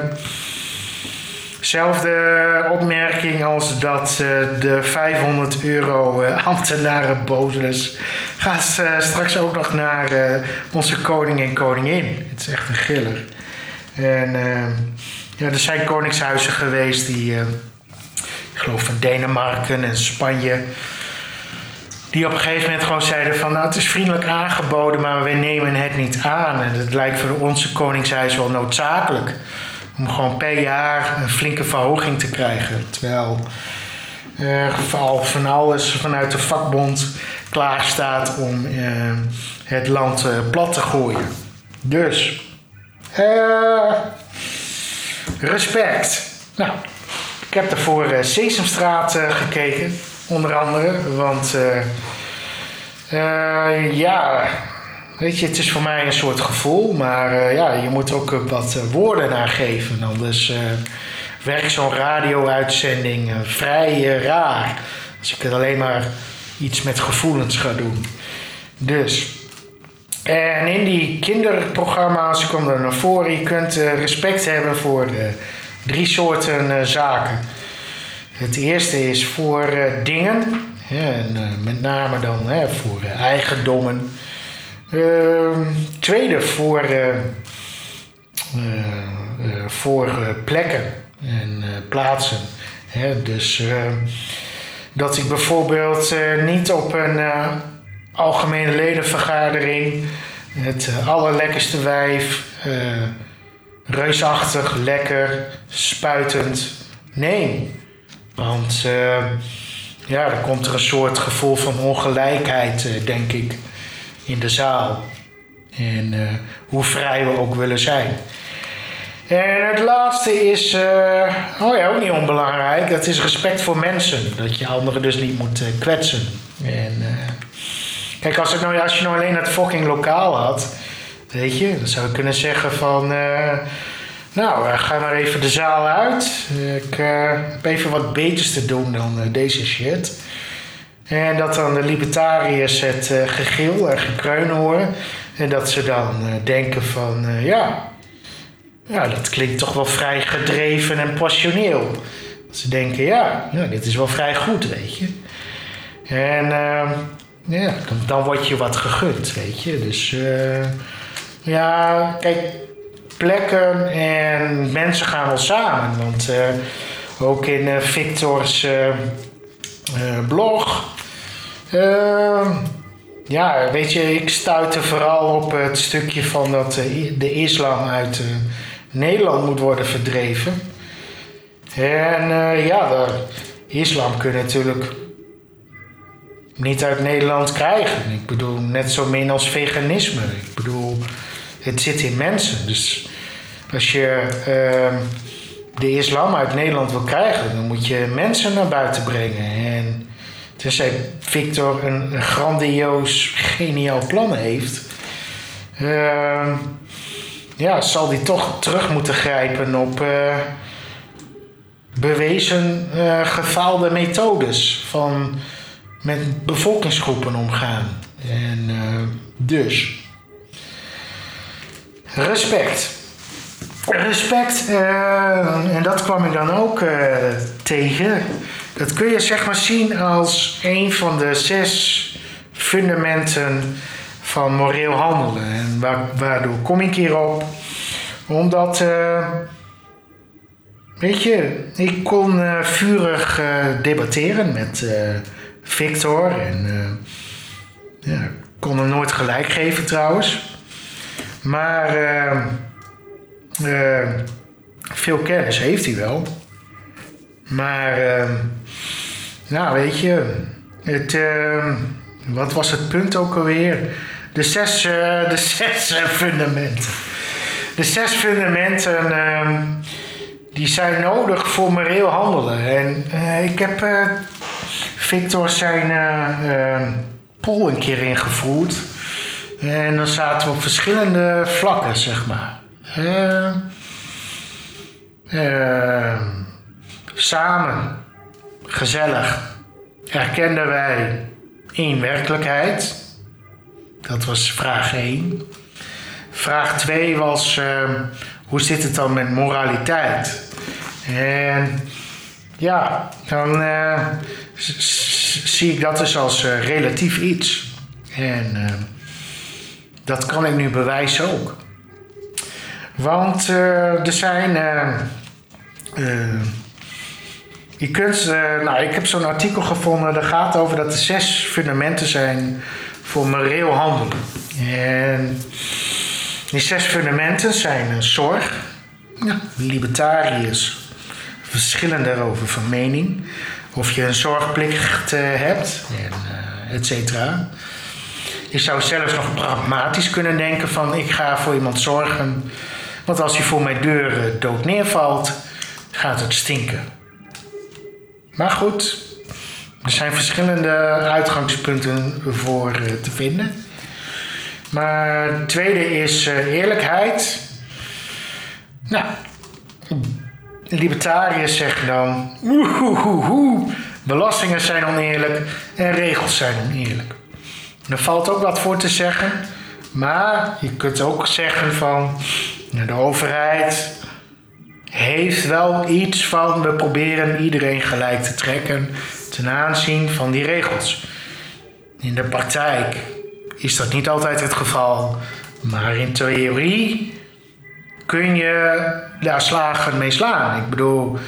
Zelfde opmerking als dat eh, de 500 euro eh, ambtenarenbonus gaat eh, straks ook nog naar onze koning en koningin. Het is echt een giller. En ja, er zijn koningshuizen geweest die, ik geloof van Denemarken en Spanje, die op een gegeven moment gewoon zeiden van nou het is vriendelijk aangeboden, maar we nemen het niet aan. En het lijkt voor onze koningshuis wel noodzakelijk om gewoon per jaar een flinke verhoging te krijgen. Terwijl van alles vanuit de vakbond klaar staat om eh, het land eh, plat te gooien. Dus, eh, respect. Nou, ik heb ervoor eh, Sesamstraat gekeken, onder andere, want ja, weet je, het is voor mij een soort gevoel, maar eh, ja, je moet ook eh, wat eh, woorden naar geven, anders eh, werkt zo'n radio-uitzending vrij raar. Als ik het alleen maar iets met gevoelens ga doen. Dus. En in die kinderprogramma's komt er naar voren, je kunt respect hebben voor eh, drie soorten zaken. Het eerste is voor dingen, en, met name dan voor eigendommen. Ehm, tweede voor, eh, eh, eh, voor plekken en plaatsen. Hè, dus eh, dat ik bijvoorbeeld niet op een algemene ledenvergadering het allerlekkerste wijf, reusachtig, lekker, spuitend neem. Want eh, ja, dan komt er een soort gevoel van ongelijkheid, denk ik, in de zaal. En eh, hoe vrij we ook willen zijn. En het laatste is, eh, oh ja, ook niet onbelangrijk, dat is respect voor mensen. Dat je anderen dus niet moet eh, kwetsen. En kijk, als, het nou, als je nou alleen het fucking lokaal had, weet je, dan zou je kunnen zeggen van, nou, ga maar even de zaal uit. Ik heb even wat beters te doen dan deze shit. En dat dan de libertariërs het eh, gegil en gekreun horen. En dat ze dan eh, denken van, eh, ja, ja, dat klinkt toch wel vrij gedreven en passioneel. Ze denken, ja, ja dit is wel vrij goed, weet je. En ja, dan, word je wat gegund, weet je. Dus ja, kijk, plekken en mensen gaan wel samen. Want ook in Victor's blog. Eh, ja, weet je, ik stuitte vooral op het stukje van dat eh, de islam uit eh, Nederland moet worden verdreven. En eh, ja, de islam kun je natuurlijk niet uit Nederland krijgen. Ik bedoel, net zo min als veganisme. Ik bedoel, het zit in mensen. Dus als je eh, de islam uit Nederland wil krijgen, dan moet je mensen naar buiten brengen. En tenzij Victor een, grandioos, geniaal plan heeft, eh, ja, zal hij toch terug moeten grijpen op eh, bewezen eh, gefaalde methodes van met bevolkingsgroepen omgaan. En eh, dus. Respect. Respect, en dat kwam ik dan ook tegen. Dat kun je zeg maar zien als een van de zes fundamenten van moreel handelen. En waar, waardoor kom ik hierop? Omdat, eh, weet je, ik kon eh, vurig eh, debatteren met Victor. En ja, kon hem nooit gelijk geven trouwens. Maar veel kennis heeft hij wel. Maar, nou weet je, het, eh, wat was het punt ook alweer? De zes, eh, de zes eh, fundamenten. De zes fundamenten, eh, die zijn nodig voor moreel handelen. En eh, ik heb Victor zijn eh, eh, poll een keer ingevoerd. En dan zaten we op verschillende vlakken, zeg maar. Samen, gezellig, erkenden wij één werkelijkheid. Dat was vraag 1. Vraag 2 was, eh, hoe zit het dan met moraliteit? En ja, dan eh, zie ik dat dus als eh, relatief iets. En eh, dat kan ik nu bewijzen ook. Want eh, er zijn. Je kunt. eh, nou, ik heb zo'n artikel gevonden. Dat gaat over dat er zes fundamenten zijn voor moreel handelen. En die zes fundamenten zijn zorg. Ja, libertariërs verschillen daarover van mening. Of je een zorgplicht eh, hebt, en, eh, et cetera. Je zou zelfs nog pragmatisch kunnen denken van ik ga voor iemand zorgen. Want als hij voor mijn deur eh, dood neervalt, gaat het stinken. Maar goed, er zijn verschillende uitgangspunten voor eh, te vinden. Maar het tweede is eh, eerlijkheid. Nou, libertariërs zeggen dan... Oeh, belastingen zijn oneerlijk en regels zijn oneerlijk. Er valt ook wat voor te zeggen. Maar je kunt ook zeggen van... nou, De overheid heeft wel iets van... we proberen iedereen gelijk te trekken... ten aanzien van die regels. In de praktijk is dat niet altijd het geval. Maar in theorie kun je daar slagen mee slaan. Ik bedoel,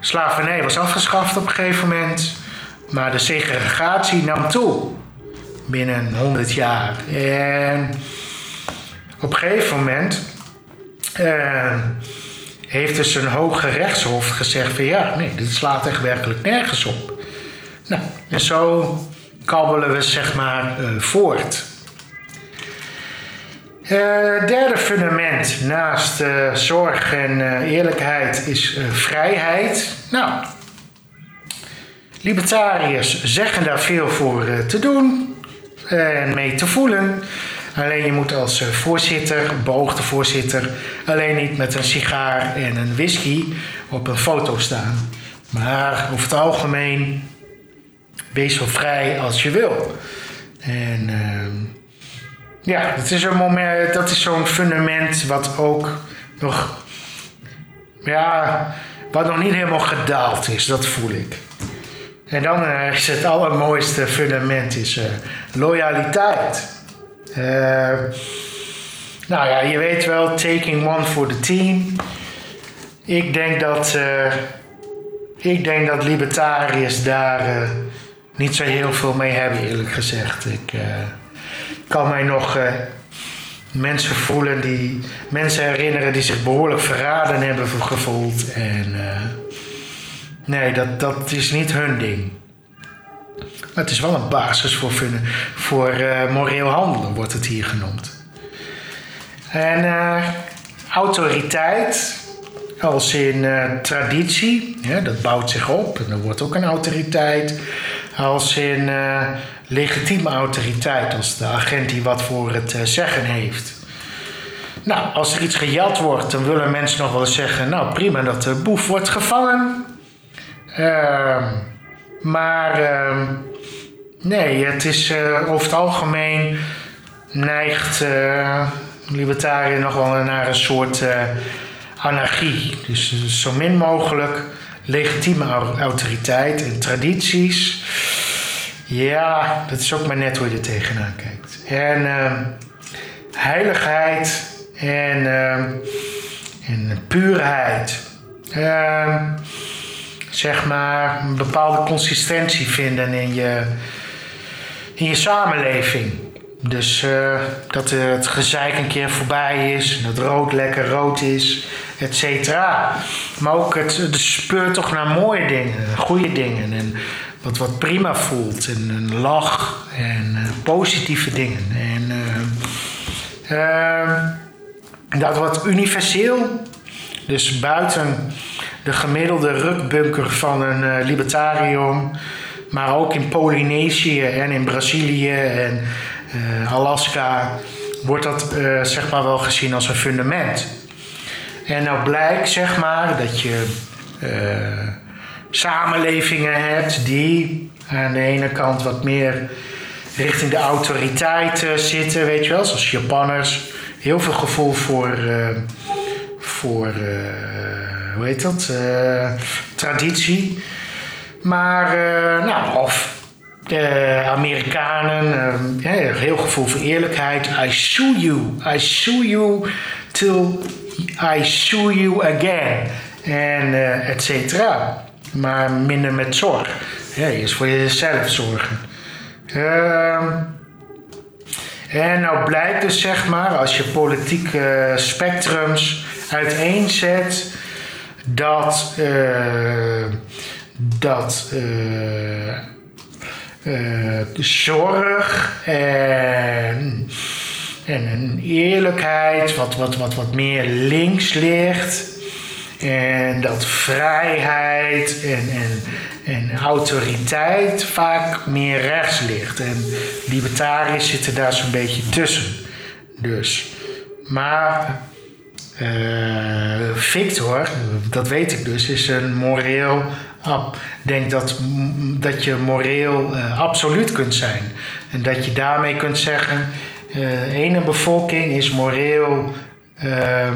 slavernij was afgeschaft op een gegeven moment, maar de segregatie nam toe binnen 100 jaar. En op een gegeven moment eh, heeft dus een hoge rechtshof gezegd van ja, nee, dit slaat echt werkelijk nergens op. Nou, en zo kabbelen we zeg maar eh, voort. Eh, derde fundament naast eh, zorg en eerlijkheid is vrijheid. Nou, libertariërs zeggen daar veel voor te doen en mee te voelen. Alleen je moet als eh, voorzitter, beoogde voorzitter, alleen niet met een sigaar en een whisky op een foto staan. Maar over het algemeen, wees zo vrij als je wil. En ehm, ja, het is een moment, dat is zo'n fundament wat ook nog, ja, wat nog niet helemaal gedaald is, dat voel ik. En dan eh, is het allermooiste fundament is eh, loyaliteit. Eh, nou ja, je weet wel, taking one for the team. Ik denk dat, eh, ik denk dat libertariërs daar eh, niet zo heel veel mee hebben, eerlijk gezegd. Ik kan mij nog mensen voelen die mensen herinneren die zich behoorlijk verraden hebben gevoeld. En nee, dat, dat is niet hun ding. Maar het is wel een basis voor, voor eh, moreel handelen, wordt het hier genoemd. En eh, autoriteit, als in eh, traditie, dat bouwt zich op en er wordt ook een autoriteit. Als in legitieme autoriteit, als de agent die wat voor het zeggen heeft. Nou, als er iets gejat wordt, dan willen mensen nog wel zeggen: Nou, prima dat de boef wordt gevangen. Ehm, maar ehm, nee, het is eh, over het algemeen neigt libertariër nog wel naar een soort eh, anarchie. Dus zo min mogelijk legitieme au- autoriteit en tradities. Ja, dat is ook maar net hoe je er tegenaan kijkt. En heiligheid en, ehm, en puurheid. Zeg maar een bepaalde consistentie vinden in je, in je samenleving. Dus eh, dat eh, het gezeik een keer voorbij is, dat rood lekker rood is, et cetera. Maar ook het, het speurt toch naar mooie dingen, goede dingen en wat, wat prima voelt en een lach en eh, positieve dingen. En dat wordt universeel, dus buiten de gemiddelde rukbunker van een libertarium. Maar ook in Polynesië en in Brazilië en eh, Alaska wordt dat eh, zeg maar wel gezien als een fundament. En nou blijkt zeg maar dat je eh, samenlevingen hebt die aan de ene kant wat meer richting de autoriteiten zitten, weet je wel, zoals Japanners. Heel veel gevoel voor, voor hoe heet dat, traditie. Maar, eh, nou, of de Amerikanen, ja, heel gevoel voor eerlijkheid. I sue you, I sue you till I sue you again. En eh et cetera. Maar minder met zorg. Ja, eerst voor jezelf zorgen. Ehm, en nou blijkt dus zeg maar, als je politieke spectrums uiteenzet, dat, dat eh, eh, zorg en, en een eerlijkheid wat, wat, wat, wat meer links ligt. En dat vrijheid en, en, en autoriteit vaak meer rechts ligt. En libertariërs zitten daar zo'n beetje tussen. Dus. Maar eh, Victor, dat weet ik dus, is een moreel. Ab- denkt dat, dat je moreel eh, absoluut kunt zijn. En dat je daarmee kunt zeggen: eh ene bevolking is moreel. eh,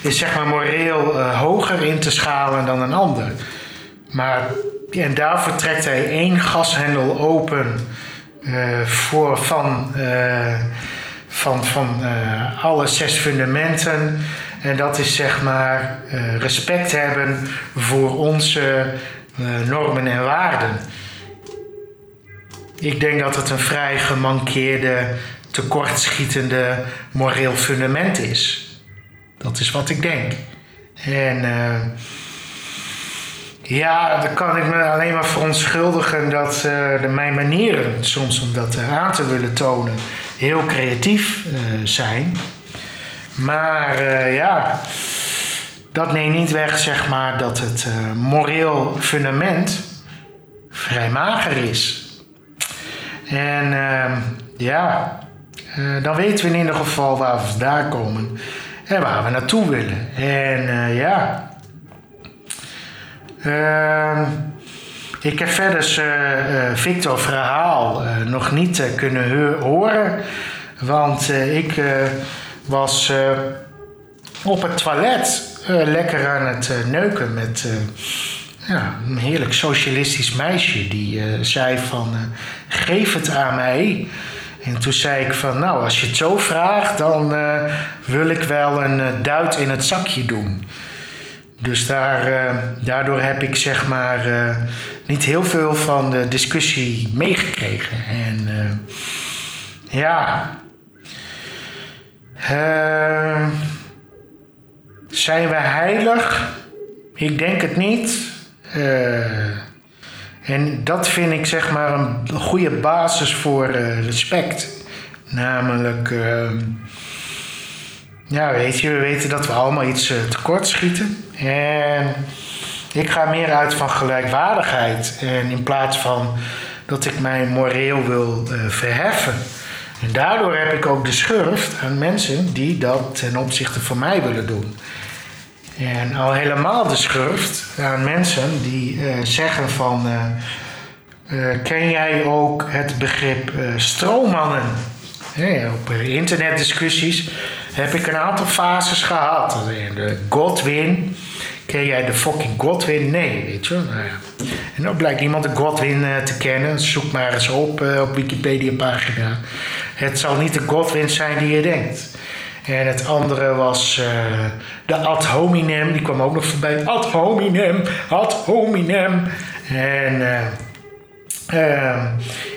is zeg maar moreel hoger in te schalen dan een ander. Maar en daarvoor trekt hij één gashendel open voor van, van, van alle zes fundamenten. En dat is zeg maar eh, respect hebben voor onze eh, normen en waarden. Ik denk dat het een vrij gemankeerde, tekortschietende moreel fundament is. Dat is wat ik denk. En eh, ja, dan kan ik me alleen maar verontschuldigen dat de, mijn manieren, soms om dat aan te willen tonen, heel creatief zijn. Maar eh, ja, dat neemt niet weg, zeg maar, dat het eh, moreel fundament vrij mager is. En eh, ja, eh, dan weten we in ieder geval waar we vandaan komen en waar we naartoe willen. En ja. Ehm, ik heb verder Victor verhaal nog niet kunnen horen. Want ik was eh, op het toilet eh, lekker aan het eh, neuken met ja, een heerlijk socialistisch meisje. Die zei van geef het aan mij. En toen zei ik van, nou, als je het zo vraagt, dan wil ik wel een eh, duit in het zakje doen. Dus daar, daardoor heb ik zeg maar niet heel veel van de discussie meegekregen. En ja. Eh, zijn we heilig? Ik denk het niet. Eh, en dat vind ik zeg maar een goede basis voor eh, respect. Namelijk, eh, ja, weet je, we weten dat we allemaal iets eh, tekort schieten. En ik ga meer uit van gelijkwaardigheid. En in plaats van dat ik mij moreel wil verheffen. En daardoor heb ik ook de schurft aan mensen die dat ten opzichte van mij willen doen. En al helemaal de schurft aan mensen die eh, zeggen van... eh, eh, ken jij ook het begrip stroommannen? Op internetdiscussies heb ik een aantal fases gehad. Eh, De Godwin. Ken jij de fucking Godwin? Nee, weet je wel. Nou. En dan blijkt iemand de Godwin te kennen. Zoek maar eens op op Wikipedia-pagina. Het zal niet de Godwin zijn die je denkt. En het andere was eh, de ad hominem. Die kwam ook nog voorbij. Ad hominem, ad hominem. En eh, eh,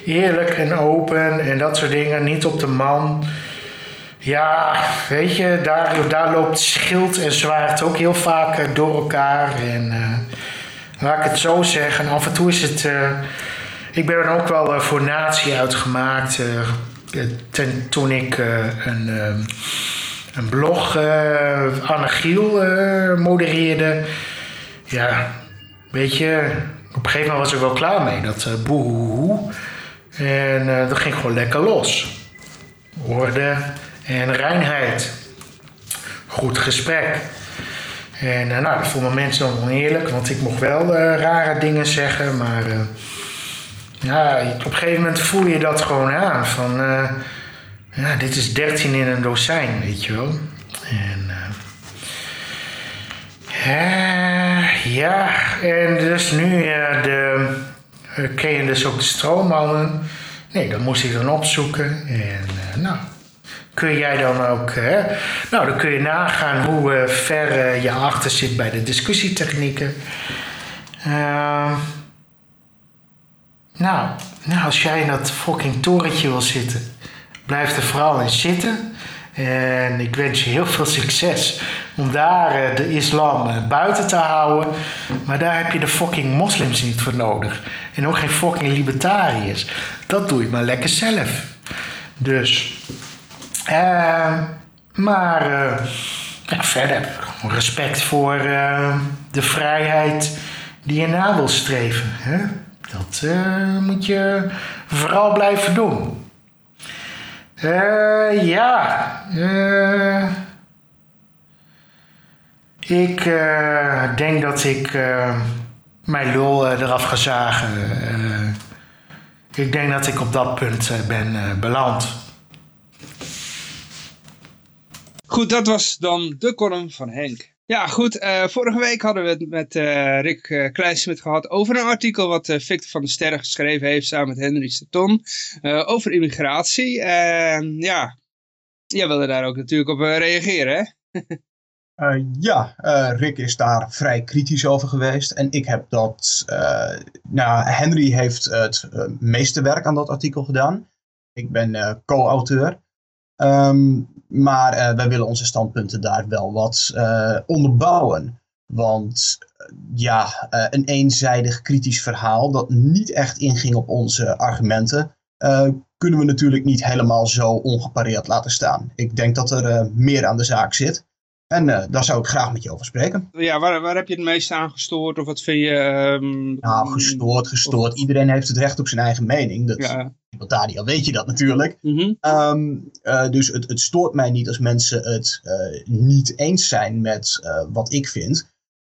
eerlijk en open en dat soort dingen. Niet op de man. Ja, weet je, daar, daar loopt schild en zwaard ook heel vaak door elkaar. En eh, laat ik het zo zeggen, af en toe is het... ik ben ook wel voor natie uitgemaakt. Eh, ten, toen ik eh, een, eh, een blog, uh, Anne Giel modereerde. Ja, weet je, op een gegeven moment was ik wel klaar mee. Dat uh, boehoehoe. En dat ging gewoon lekker los. Orde en reinheid. Goed gesprek. En uh, nou, dat vonden mensen dan oneerlijk, want ik mocht wel rare dingen zeggen. Maar ja, op een gegeven moment voel je dat gewoon aan. Van, ja, dit is 13 in een dozijn, weet je wel. En uh, ja, en dus nu uh, de, uh, ken je dus ook de stroommannen. Nee, dat moest ik dan opzoeken. En nou, kun jij dan ook, nou dan kun je nagaan hoe ver je achter zit bij de discussietechnieken. Ehm, nou, nou, als jij in dat fucking torentje wil zitten, blijf er vooral in zitten. En ik wens je heel veel succes om daar eh, de islam eh, buiten te houden. Maar daar heb je de fucking moslims niet voor nodig. En ook geen fucking libertariërs. Dat doe je maar lekker zelf. Dus. Uh, maar uh, ja, verder respect voor de vrijheid die je na wil streven. Hè? Dat moet je vooral blijven doen. Uh, ja. Uh, ik denk dat ik mijn lul eraf ga zagen. ik denk dat ik op dat punt ben beland. Goed, dat was dan de column van Henk. Ja, goed. Uh, vorige week hadden we het met uh, Rick uh, Kleinsmit gehad over een artikel wat Victor van der Sterren geschreven heeft samen met Henry Staton over immigratie. En ja, jij wilde daar ook natuurlijk op reageren, hè? ja, Rick is daar vrij kritisch over geweest. En ik heb dat... nou, Henry heeft het meeste werk aan dat artikel gedaan. Ik ben co-auteur. Um, maar uh, wij willen onze standpunten daar wel wat uh, onderbouwen. Want ja, een eenzijdig kritisch verhaal dat niet echt inging op onze argumenten, kunnen we natuurlijk niet helemaal zo ongepareerd laten staan. Ik denk dat er meer aan de zaak zit. En uh, daar zou ik graag met je over spreken. Ja, waar, waar heb je het meest aan gestoord? Of wat vind je... Um, nou, gestoord, gestoord. Iedereen heeft het recht op zijn eigen mening. Dat, ja. Weet je dat natuurlijk. Mm -hmm. um, uh, dus het, het, stoort mij niet als mensen het uh, niet eens zijn met wat ik vind.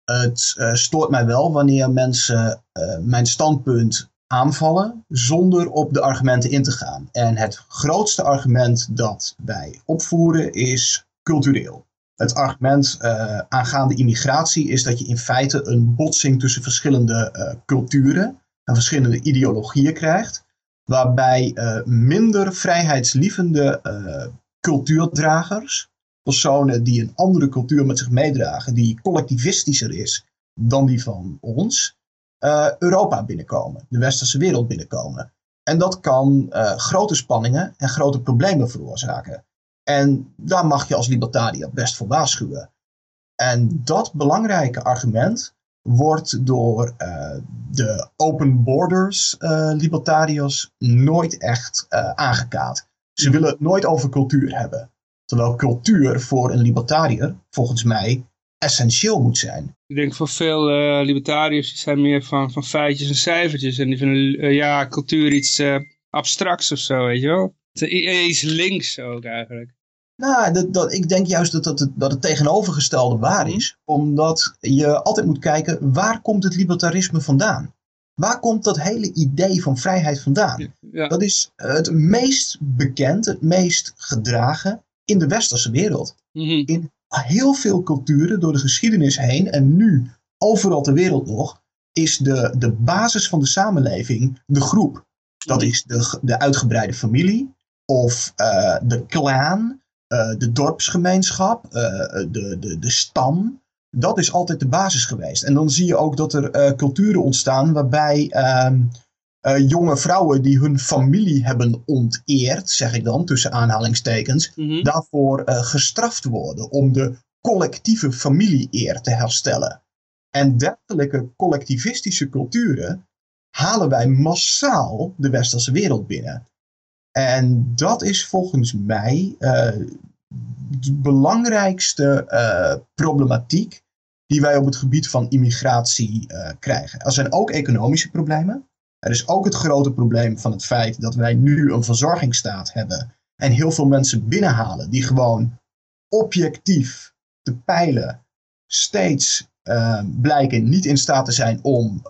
Het stoort mij wel wanneer mensen mijn standpunt aanvallen zonder op de argumenten in te gaan. En het grootste argument dat wij opvoeren is cultureel. Het argument uh, aangaande immigratie is dat je in feite een botsing tussen verschillende uh, culturen en verschillende ideologieën krijgt, waarbij uh, minder vrijheidslievende cultuurdragers, personen die een andere cultuur met zich meedragen, die collectivistischer is dan die van ons, Europa binnenkomen, de westerse wereld binnenkomen. En dat kan grote spanningen en grote problemen veroorzaken. En daar mag je als libertariër best voor waarschuwen. En dat belangrijke argument wordt door uh, de open borders uh, libertariërs nooit echt uh, aangekaart. Ze willen het nooit over cultuur hebben. Terwijl cultuur voor een libertariër volgens mij essentieel moet zijn. Ik denk voor veel libertariërs die zijn meer van, van feitjes en cijfertjes. En die vinden ja, cultuur iets abstracts of zo, weet je wel. Iets links ook eigenlijk. Nou, dat, dat, ik denk juist dat, dat, het, dat het tegenovergestelde waar is. Omdat je altijd moet kijken, waar komt het libertarisme vandaan? Waar komt dat hele idee van vrijheid vandaan? Ja. Dat is het meest bekend, het meest gedragen in de westerse wereld. Mhm. In heel veel culturen door de geschiedenis heen en nu overal ter wereld nog, is de, de basis van de samenleving de groep. Dat is de, de uitgebreide familie of uh, de clan de dorpsgemeenschap, uh, de, de, de stam. Dat is altijd de basis geweest. En dan zie je ook dat er uh, culturen ontstaan waarbij ehm, jonge vrouwen die hun familie hebben onteerd, zeg ik dan tussen aanhalingstekens, mm -hmm. daarvoor gestraft worden om de collectieve familie-eer te herstellen. En dergelijke collectivistische culturen halen wij massaal de westerse wereld binnen. En dat is volgens mij uh, de belangrijkste uh, problematiek die wij op het gebied van immigratie uh, krijgen. Er zijn ook economische problemen. Er is ook het grote probleem van het feit dat wij nu een verzorgingsstaat hebben en heel veel mensen binnenhalen die gewoon objectief te peilen steeds blijken niet in staat te zijn om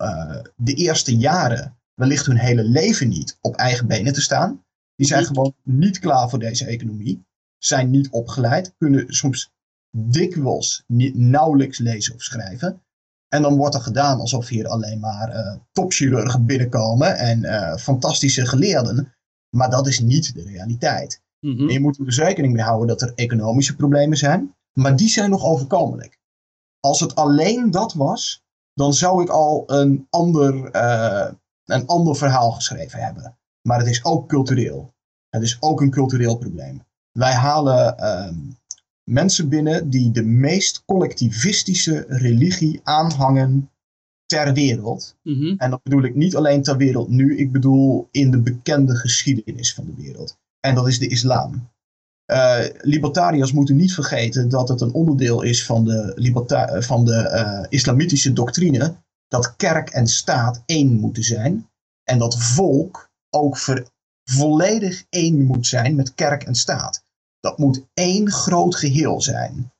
de eerste jaren, wellicht hun hele leven niet, op eigen benen te staan. Die zijn gewoon niet klaar voor deze economie, zijn niet opgeleid, kunnen soms dikwijls niet, nauwelijks lezen of schrijven. En dan wordt er gedaan alsof hier alleen maar uh, topchirurgen binnenkomen en uh, fantastische geleerden. Maar dat is niet de realiteit. Mm -hmm. En je moet er dus rekening mee houden dat er economische problemen zijn. Maar die zijn nog overkomelijk. Als het alleen dat was, dan zou ik al een ander, uh, een ander verhaal geschreven hebben. Maar het is ook cultureel. Het is ook een cultureel probleem. Wij halen mensen binnen die de meest collectivistische religie aanhangen ter wereld. Mm -hmm. En dat bedoel ik niet alleen ter wereld nu, ik bedoel in de bekende geschiedenis van de wereld. En dat is de islam. Uh, libertariërs moeten niet vergeten dat het een onderdeel is van de, van de uh, islamitische doctrine dat kerk en staat één moeten zijn. En dat volk ook volledig één moet zijn met kerk en staat. Dat moet één groot geheel zijn.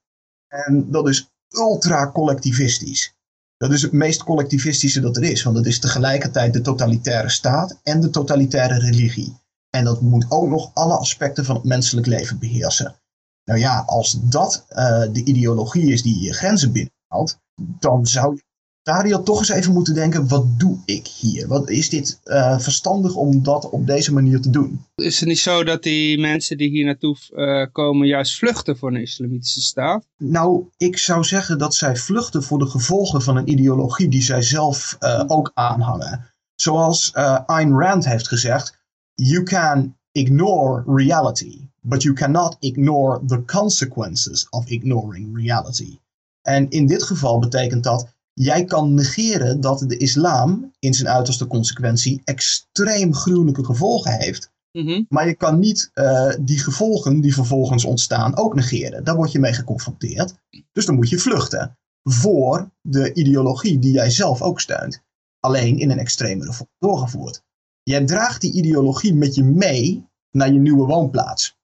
En dat is ultra collectivistisch. Dat is het meest collectivistische dat er is, want het is tegelijkertijd de totalitaire staat en de totalitaire religie. En dat moet ook nog alle aspecten van het menselijk leven beheersen. Nou ja, als dat uh, de ideologie is die je grenzen binnenhaalt, dan zou je Dario toch eens even moeten denken, wat doe ik hier? Wat is dit uh, verstandig om dat op deze manier te doen? Is het niet zo dat die mensen die hier naartoe uh, komen juist vluchten voor een islamitische staat? Nou, ik zou zeggen dat zij vluchten voor de gevolgen van een ideologie die zij zelf uh, ook aanhangen. Zoals Ayn Rand heeft gezegd, you can ignore reality, but you cannot ignore the consequences of ignoring reality. En in dit geval betekent dat Jij kan negeren dat de islam in zijn uiterste consequentie extreem gruwelijke gevolgen heeft. Mm -hmm. Maar je kan niet uh, die gevolgen die vervolgens ontstaan ook negeren. Daar word je mee geconfronteerd. Dus dan moet je vluchten voor de ideologie die jij zelf ook steunt. Alleen in een extremere vorm doorgevoerd. Jij draagt die ideologie met je mee naar je nieuwe woonplaats.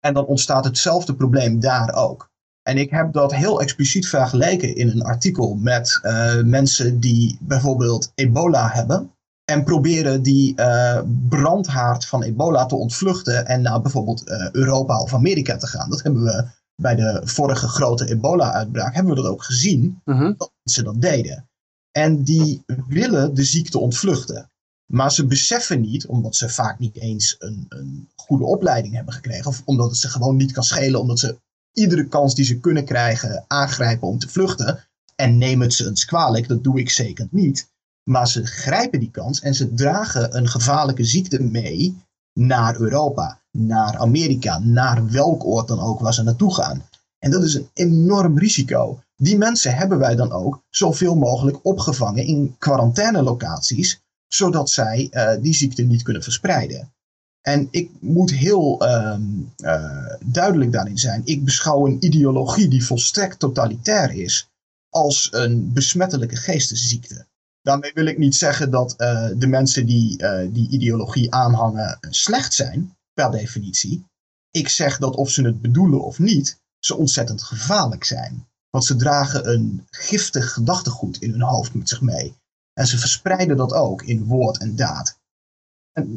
En dan ontstaat hetzelfde probleem daar ook. En ik heb dat heel expliciet vergeleken in een artikel met uh, mensen die bijvoorbeeld ebola hebben. En proberen die uh, brandhaard van ebola te ontvluchten en naar bijvoorbeeld uh, Europa of Amerika te gaan. Dat hebben we bij de vorige grote ebola-uitbraak, hebben we dat ook gezien, uh -huh. dat mensen dat deden. En die willen de ziekte ontvluchten. Maar ze beseffen niet, omdat ze vaak niet eens een, een goede opleiding hebben gekregen, of omdat het ze gewoon niet kan schelen, omdat ze iedere kans die ze kunnen krijgen aangrijpen om te vluchten. En neem het ze eens kwalijk, dat doe ik zeker niet. Maar ze grijpen die kans en ze dragen een gevaarlijke ziekte mee naar Europa, naar Amerika, naar welk oord dan ook waar ze naartoe gaan. En dat is een enorm risico. Die mensen hebben wij dan ook zoveel mogelijk opgevangen in quarantainelocaties, zodat zij uh, die ziekte niet kunnen verspreiden. En ik moet heel um, uh, duidelijk daarin zijn. Ik beschouw een ideologie die volstrekt totalitair is als een besmettelijke geestesziekte. Daarmee wil ik niet zeggen dat uh, de mensen die uh, die ideologie aanhangen slecht zijn, per definitie. Ik zeg dat of ze het bedoelen of niet, ze ontzettend gevaarlijk zijn. Want ze dragen een giftig gedachtegoed in hun hoofd met zich mee. En ze verspreiden dat ook in woord en daad.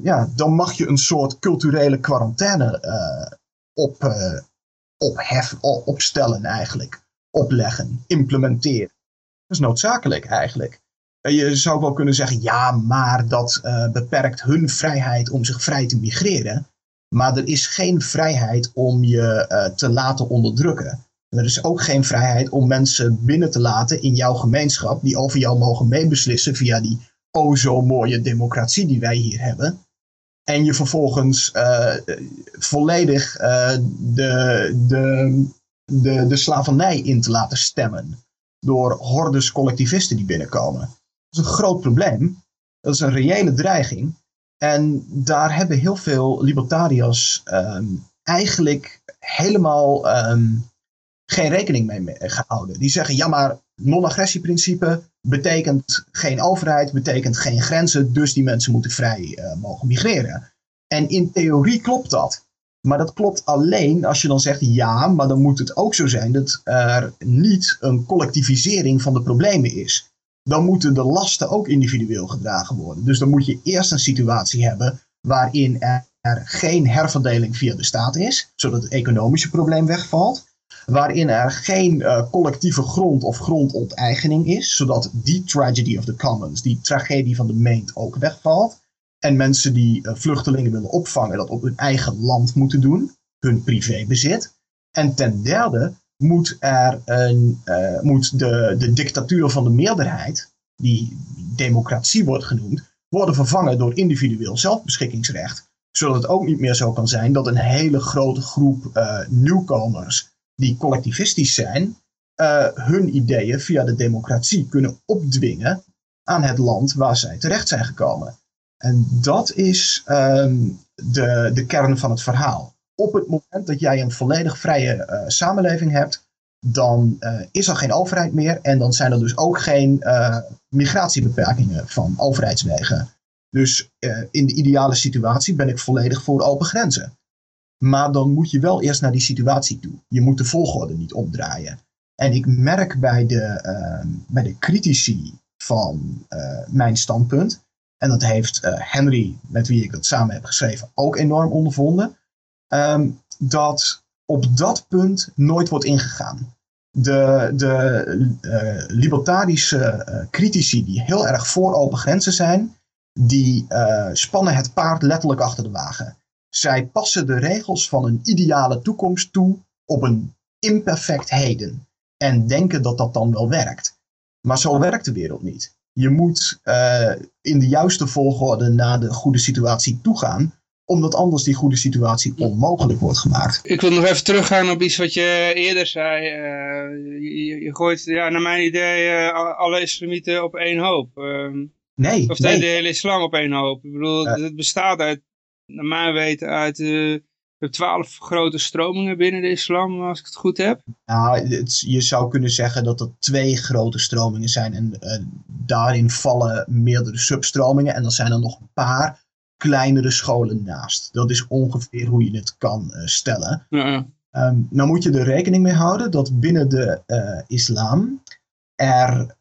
Ja, dan mag je een soort culturele quarantaine uh, op, uh, ophef, opstellen eigenlijk. Opleggen, implementeren. Dat is noodzakelijk eigenlijk. En je zou wel kunnen zeggen, ja, maar dat uh, beperkt hun vrijheid om zich vrij te migreren. Maar er is geen vrijheid om je te laten onderdrukken. Er is ook geen vrijheid om mensen binnen te laten in jouw gemeenschap die over jou mogen meebeslissen via die o zo mooie democratie die wij hier hebben. En je vervolgens uh, volledig uh, de, de, de, de slavernij in te laten stemmen. Door hordes collectivisten die binnenkomen. Dat is een groot probleem. Dat is een reële dreiging. En daar hebben heel veel libertariërs um, eigenlijk helemaal ehm, geen rekening mee gehouden. Die zeggen, ja maar non-agressieprincipe betekent geen overheid, betekent geen grenzen, dus die mensen moeten vrij uh, mogen migreren. En in theorie klopt dat. Maar dat klopt alleen als je dan zegt ja, maar dan moet het ook zo zijn dat er niet een collectivisering van de problemen is. Dan moeten de lasten ook individueel gedragen worden. Dus dan moet je eerst een situatie hebben waarin er geen herverdeling via de staat is, zodat het economische probleem wegvalt. Waarin er geen uh, collectieve grond of grondonteigening is, zodat die tragedy of the commons, die tragedie van de meent, ook wegvalt. En mensen die uh, vluchtelingen willen opvangen, dat op hun eigen land moeten doen, hun privébezit. En ten derde moet, er een, uh, moet de, de dictatuur van de meerderheid, die democratie wordt genoemd, worden vervangen door individueel zelfbeschikkingsrecht. Zodat het ook niet meer zo kan zijn dat een hele grote groep nieuwkomers die collectivistisch zijn, hun ideeën via de democratie kunnen opdwingen aan het land waar zij terecht zijn gekomen. En dat is um, de, de kern van het verhaal. Op het moment dat jij een volledig vrije uh, samenleving hebt, dan uh, is er geen overheid meer en dan zijn er dus ook geen uh, migratiebeperkingen van overheidswegen. Dus in de ideale situatie ben ik volledig voor open grenzen. Maar dan moet je wel eerst naar die situatie toe. Je moet de volgorde niet omdraaien. En ik merk bij de, ehm, bij de critici van mijn standpunt en dat heeft uh, Henry, met wie ik dat samen heb geschreven, ook enorm ondervonden. Um, dat op dat punt nooit wordt ingegaan. De, de uh, libertarische critici die heel erg voor open grenzen zijn, die spannen het paard letterlijk achter de wagen. Zij passen de regels van een ideale toekomst toe op een imperfect heden. En denken dat dat dan wel werkt. Maar zo werkt de wereld niet je moet uh, in de juiste volgorde naar de goede situatie toegaan omdat anders die goede situatie onmogelijk wordt gemaakt. Ik wil nog even teruggaan op iets wat je eerder zei. Uh, je, je, gooit, ja, naar mijn idee, uh, alle islamieten op één hoop. Uh, nee, Of nee. de hele islam op één hoop. Ik bedoel, het bestaat uit, naar mijn weten, uit hebt twaalf grote stromingen binnen de islam, als ik het goed heb. Nou, het, je zou kunnen zeggen dat er twee grote stromingen zijn. En uh, daarin vallen meerdere substromingen. En dan zijn er nog een paar kleinere scholen naast. Dat is ongeveer hoe je het kan uh, stellen. Ja. Um, nou moet je er rekening mee houden dat binnen de uh, islam er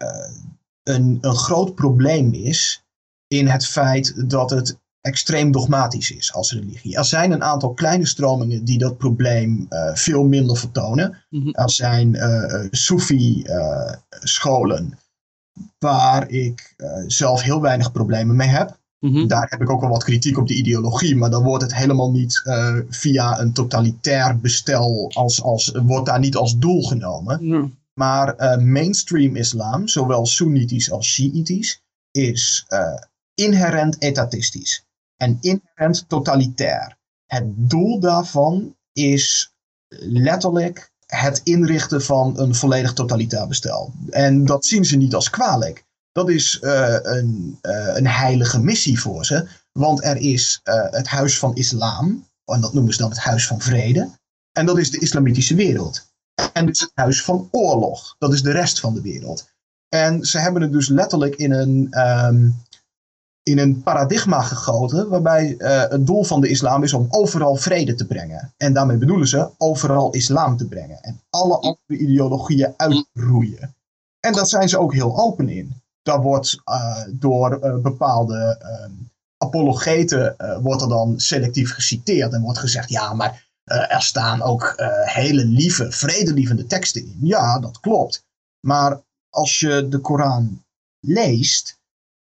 een, een groot probleem is in het feit dat het extreem dogmatisch is als religie. Er zijn een aantal kleine stromingen die dat probleem uh, veel minder vertonen. Mhm. Er zijn uh, Soefi-scholen waar ik zelf heel weinig problemen mee heb. Mhm. Daar heb ik ook wel wat kritiek op de ideologie, maar dan wordt het helemaal niet via een totalitair bestel, als, als, wordt daar niet als doel genomen. Maar mainstream islam, zowel Soenitisch als Shiïtisch, is inherent etatistisch en inherent totalitair. Het doel daarvan is letterlijk het inrichten van een volledig totalitair bestel. En dat zien ze niet als kwalijk. Dat is uh, een, uh, een heilige missie voor ze. Want er is uh, het huis van islam. En dat noemen ze dan het huis van vrede. En dat is de islamitische wereld. En is het huis van oorlog. Dat is de rest van de wereld. En ze hebben het dus letterlijk in een, um, in een paradigma gegoten. Waarbij uh, het doel van de islam is om overal vrede te brengen. En daarmee bedoelen ze overal islam te brengen. En alle andere ideologieën uitroeien. En daar zijn ze ook heel open in. Daar wordt uh, door uh, bepaalde apologeten wordt er dan selectief geciteerd. En wordt gezegd, ja, maar er staan ook hele lieve, vredelievende teksten in. Ja, dat klopt. Maar als je de Koran leest,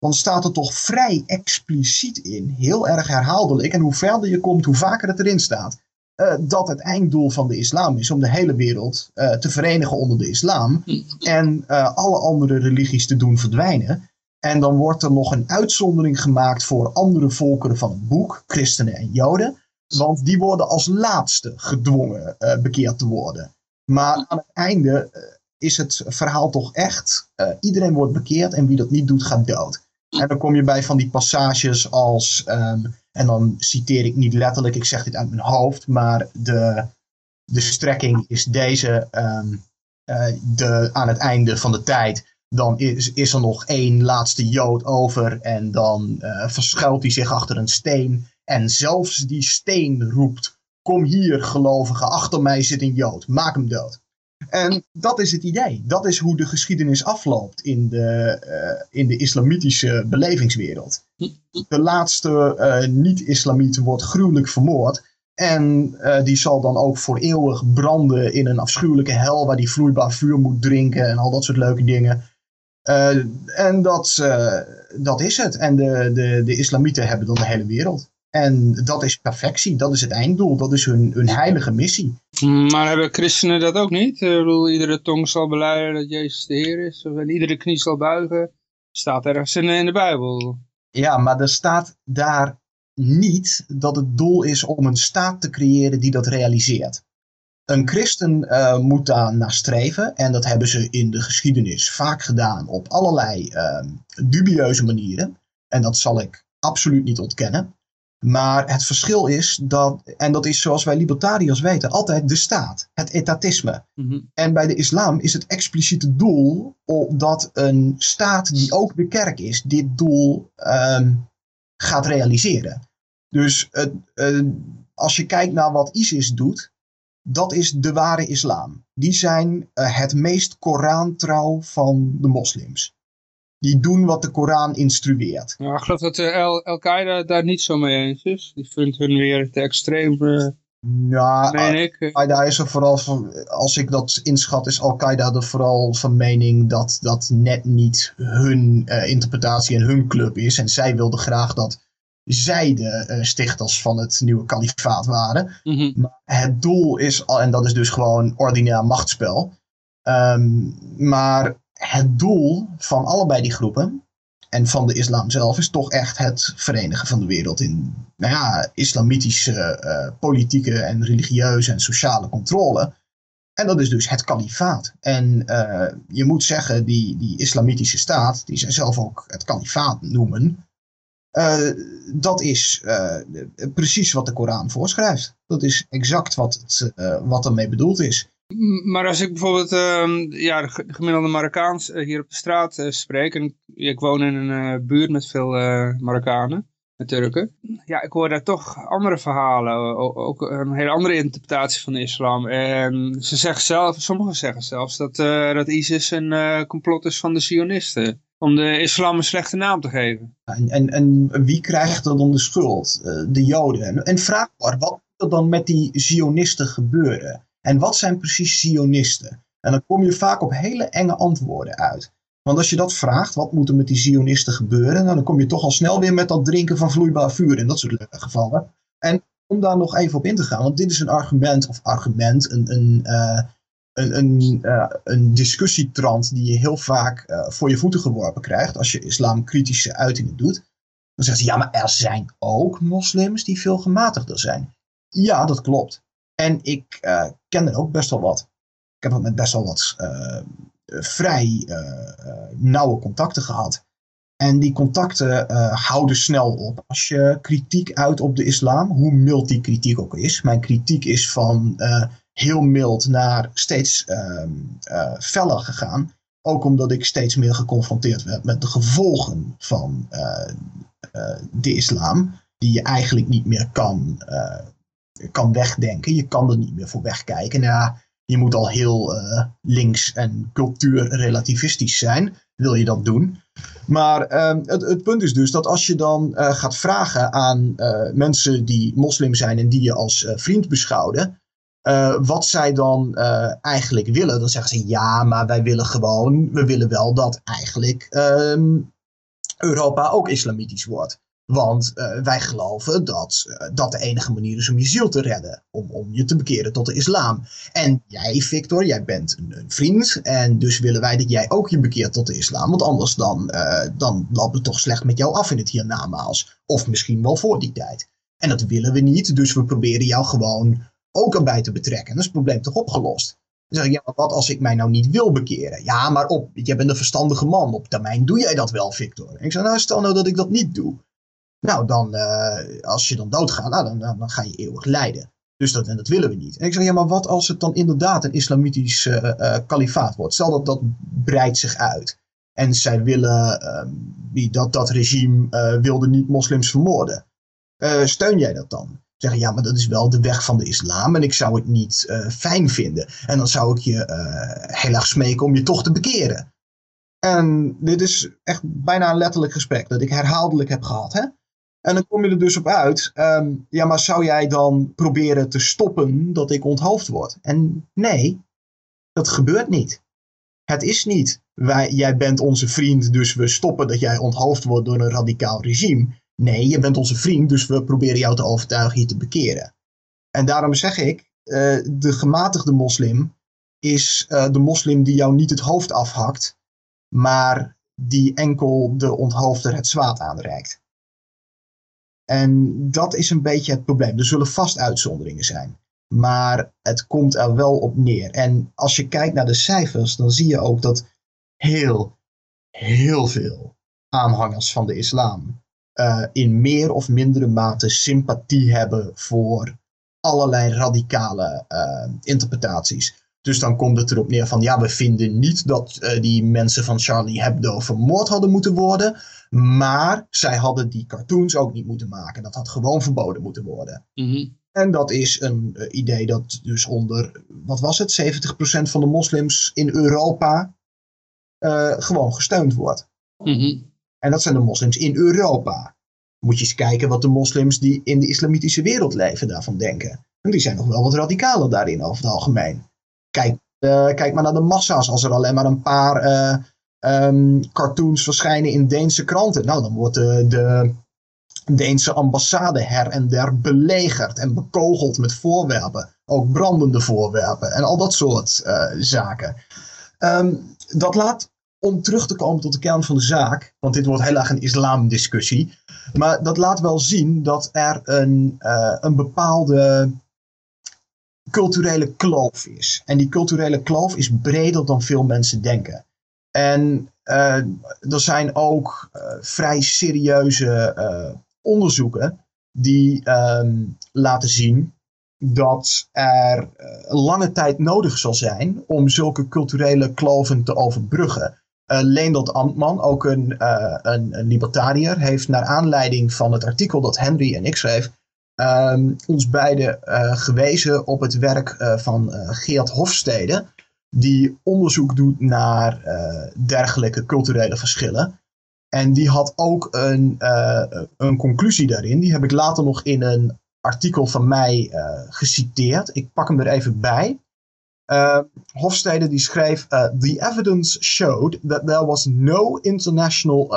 dan staat er toch vrij expliciet in, heel erg herhaaldelijk. En hoe verder je komt, hoe vaker het erin staat. Uh, dat het einddoel van de islam is om de hele wereld uh, te verenigen onder de islam. En uh, alle andere religies te doen verdwijnen. En dan wordt er nog een uitzondering gemaakt voor andere volkeren van het boek, christenen en joden. Want die worden als laatste gedwongen bekeerd te worden. Maar aan het einde is het verhaal toch echt, iedereen wordt bekeerd en wie dat niet doet gaat dood. En dan kom je bij van die passages als, um, en dan citeer ik niet letterlijk, ik zeg dit uit mijn hoofd, maar de, de strekking is deze, ehm, eh, de, aan het einde van de tijd, dan is, is er nog één laatste Jood over en dan uh, verschuilt hij zich achter een steen. En zelfs die steen roept, kom hier gelovige, achter mij zit een Jood, maak hem dood. En dat is het idee. Dat is hoe de geschiedenis afloopt in de, uh, in de islamitische belevingswereld. De laatste uh, niet-islamiet wordt gruwelijk vermoord. En uh, die zal dan ook voor eeuwig branden in een afschuwelijke hel waar die vloeibaar vuur moet drinken en al dat soort leuke dingen. en dat, dat is het. En de, de, de islamieten hebben dan de hele wereld. En dat is perfectie, dat is het einddoel, dat is hun, hun heilige missie. Maar hebben christenen dat ook niet? Ik bedoel, iedere tong zal beleiden dat Jezus de Heer is, en iedere knie zal buigen. Staat ergens in, in de Bijbel. Ja, maar er staat daar niet dat het doel is om een staat te creëren die dat realiseert. Een christen uh, moet daar naar streven en dat hebben ze in de geschiedenis vaak gedaan op allerlei uh, dubieuze manieren. En dat zal ik absoluut niet ontkennen. Maar het verschil is dat, en dat is zoals wij libertariërs weten, altijd de staat, het etatisme. Mm -hmm. En bij de islam is het expliciete doel dat een staat die ook de kerk is, dit doel um, gaat realiseren. Dus uh, uh, als je kijkt naar wat ISIS doet, dat is de ware islam. Die zijn uh, het meest Korantrouw van de moslims die doen wat de Koran instrueert. Ja, ik geloof dat Al-Qaeda daar niet zo mee eens is. Die vindt hun weer te extreem, uh. Al-Qaeda is er vooral van, als ik dat inschat, is Al-Qaeda er vooral van mening dat dat net niet hun uh, interpretatie en hun club is. En zij wilden graag dat zij de uh, stichters van het nieuwe kalifaat waren. Mm -hmm. Maar het doel is, en dat is dus gewoon ordinair machtsspel. Um, maar het doel van allebei die groepen en van de islam zelf is toch echt het verenigen van de wereld in nou ja, islamitische uh, politieke en religieuze en sociale controle. En dat is dus het kalifaat. En uh, je moet zeggen, die, die islamitische staat, die zij zelf ook het kalifaat noemen, uh, dat is precies wat de Koran voorschrijft. Dat is exact wat, het, wat ermee bedoeld is. Maar als ik bijvoorbeeld uh, ja, de gemiddelde Marokkaans uh, hier op de straat uh, spreek, en ik woon in een uh, buurt met veel Marokkanen, met Turken, ja, ik hoor daar toch andere verhalen, ook, een hele andere interpretatie van de islam. En ze zeggen zelf, sommigen zeggen zelfs dat, dat ISIS een complot is van de Zionisten, om de islam een slechte naam te geven. En, en, en wie krijgt dan de schuld? de Joden. En, en vraag maar, wat moet er dan met die Zionisten gebeuren? En wat zijn precies Zionisten? En dan kom je vaak op hele enge antwoorden uit. Want als je dat vraagt, wat moet er met die Zionisten gebeuren? Nou, dan kom je toch al snel weer met dat drinken van vloeibaar vuur in dat soort gevallen. En om daar nog even op in te gaan, want dit is een argument, of argument, een, een, uh, een, een, uh, een discussietrand die je heel vaak uh, voor je voeten geworpen krijgt als je islamkritische uitingen doet. Dan zeggen ze, ja, maar er zijn ook moslims die veel gematigder zijn. Ja, dat klopt. En ik uh, ken er ook best wel wat. Ik heb met best wel wat uh, vrij uh, nauwe contacten gehad. En die contacten houden snel op. Als je kritiek uit op de islam, hoe mild die kritiek ook is. Mijn kritiek is van heel mild naar steeds feller gegaan. Ook omdat ik steeds meer geconfronteerd werd met de gevolgen van de islam. Die je eigenlijk niet meer kan kan wegdenken. Je kan er niet meer voor wegkijken. Nou, ja, je moet al heel uh, links en cultuurrelativistisch zijn. Wil je dat doen? Maar uh, het, het, punt is dus dat als je dan uh, gaat vragen aan uh, mensen die moslim zijn en die je als vriend beschouwen. wat zij dan eigenlijk willen, dan zeggen ze ja, maar wij willen gewoon, we willen wel dat eigenlijk ehm, Europa ook islamitisch wordt. Want uh, wij geloven dat uh, dat de enige manier is om je ziel te redden. Om, om je te bekeren tot de islam. En jij, Victor, jij bent een, een, vriend. En dus willen wij dat jij ook je bekeert tot de islam. Want anders dan, uh, dan loopt het toch slecht met jou af in het hiernamaals. Of misschien wel voor die tijd. En dat willen we niet. Dus we proberen jou gewoon ook erbij te betrekken. En dan is het probleem toch opgelost. Dan zeg ik, ja, maar wat als ik mij nou niet wil bekeren? Ja, maar op, jij bent een verstandige man. Op termijn doe jij dat wel, Victor. En ik zeg, nou stel nou dat ik dat niet doe. Nou, dan, uh, als je dan doodgaat, nou, dan, dan, ga je eeuwig lijden. Dus dat, en dat willen we niet. En ik zeg, ja, maar wat als het dan inderdaad een islamitisch uh, kalifaat wordt? Stel dat dat breidt zich uit. En zij willen, uh, dat, dat regime uh, wilde niet moslims vermoorden. steun jij dat dan? Zeggen, ja, maar dat is wel de weg van de islam en ik zou het niet fijn vinden. En dan zou ik je heel erg smeken om je toch te bekeren. En dit is echt bijna een letterlijk gesprek dat ik herhaaldelijk heb gehad. Hè? En dan kom je er dus op uit, um, ja, maar zou jij dan proberen te stoppen dat ik onthoofd word? En nee, dat gebeurt niet. Het is niet, wij, jij bent onze vriend, dus we stoppen dat jij onthoofd wordt door een radicaal regime. Nee, je bent onze vriend, dus we proberen jou te overtuigen je te bekeren. En daarom zeg ik, uh, de gematigde moslim is uh, de moslim die jou niet het hoofd afhakt, maar die enkel de onthoofder het zwaard aanreikt. En dat is een beetje het probleem. Er zullen vast uitzonderingen zijn. Maar het komt er wel op neer. En als je kijkt naar de cijfers, dan zie je ook dat heel, heel veel aanhangers van de islam uh, in meer of mindere mate sympathie hebben voor allerlei radicale uh, interpretaties. Dus dan komt het erop neer van ja, we vinden niet dat uh, die mensen van Charlie Hebdo vermoord hadden moeten worden. Maar zij hadden die cartoons ook niet moeten maken. Dat had gewoon verboden moeten worden. Mm -hmm. En dat is een uh, idee dat dus onder, wat was het, 70% van de moslims in Europa uh, gewoon gesteund wordt. Mm -hmm. En dat zijn de moslims in Europa. Moet je eens kijken wat de moslims die in de islamitische wereld leven daarvan denken. En die zijn nog wel wat radicaler daarin over het algemeen. Kijk, uh, kijk maar naar de massa's. Als er alleen maar een paar um, cartoons verschijnen in Deense kranten. Nou, dan wordt de, de Deense ambassade her en der belegerd en bekogeld met voorwerpen. Ook brandende voorwerpen en al dat soort uh, zaken. Um, dat laat, om terug te komen tot de kern van de zaak, want dit wordt heel erg een islamdiscussie. Maar dat laat wel zien dat er een, uh, een bepaalde culturele kloof is. En die culturele kloof is breder dan veel mensen denken. En uh, er zijn ook uh, vrij serieuze uh, onderzoeken die um, laten zien dat er lange tijd nodig zal zijn om zulke culturele kloven te overbruggen. Leendert Ambtman, ook een, een, een libertariër, heeft naar aanleiding van het artikel dat Henry en ik schreef, um, ons beiden gewezen op het werk van Geert Hofstede, die onderzoek doet naar dergelijke culturele verschillen. En die had ook een, een conclusie daarin. Die heb ik later nog in een artikel van mij geciteerd. Ik pak hem er even bij. Uh, Hofstede die schreef: The evidence showed that there was no international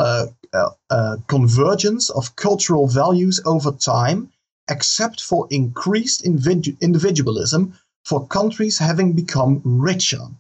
uh, convergence of cultural values over time except for increased individualism for countries having become richer.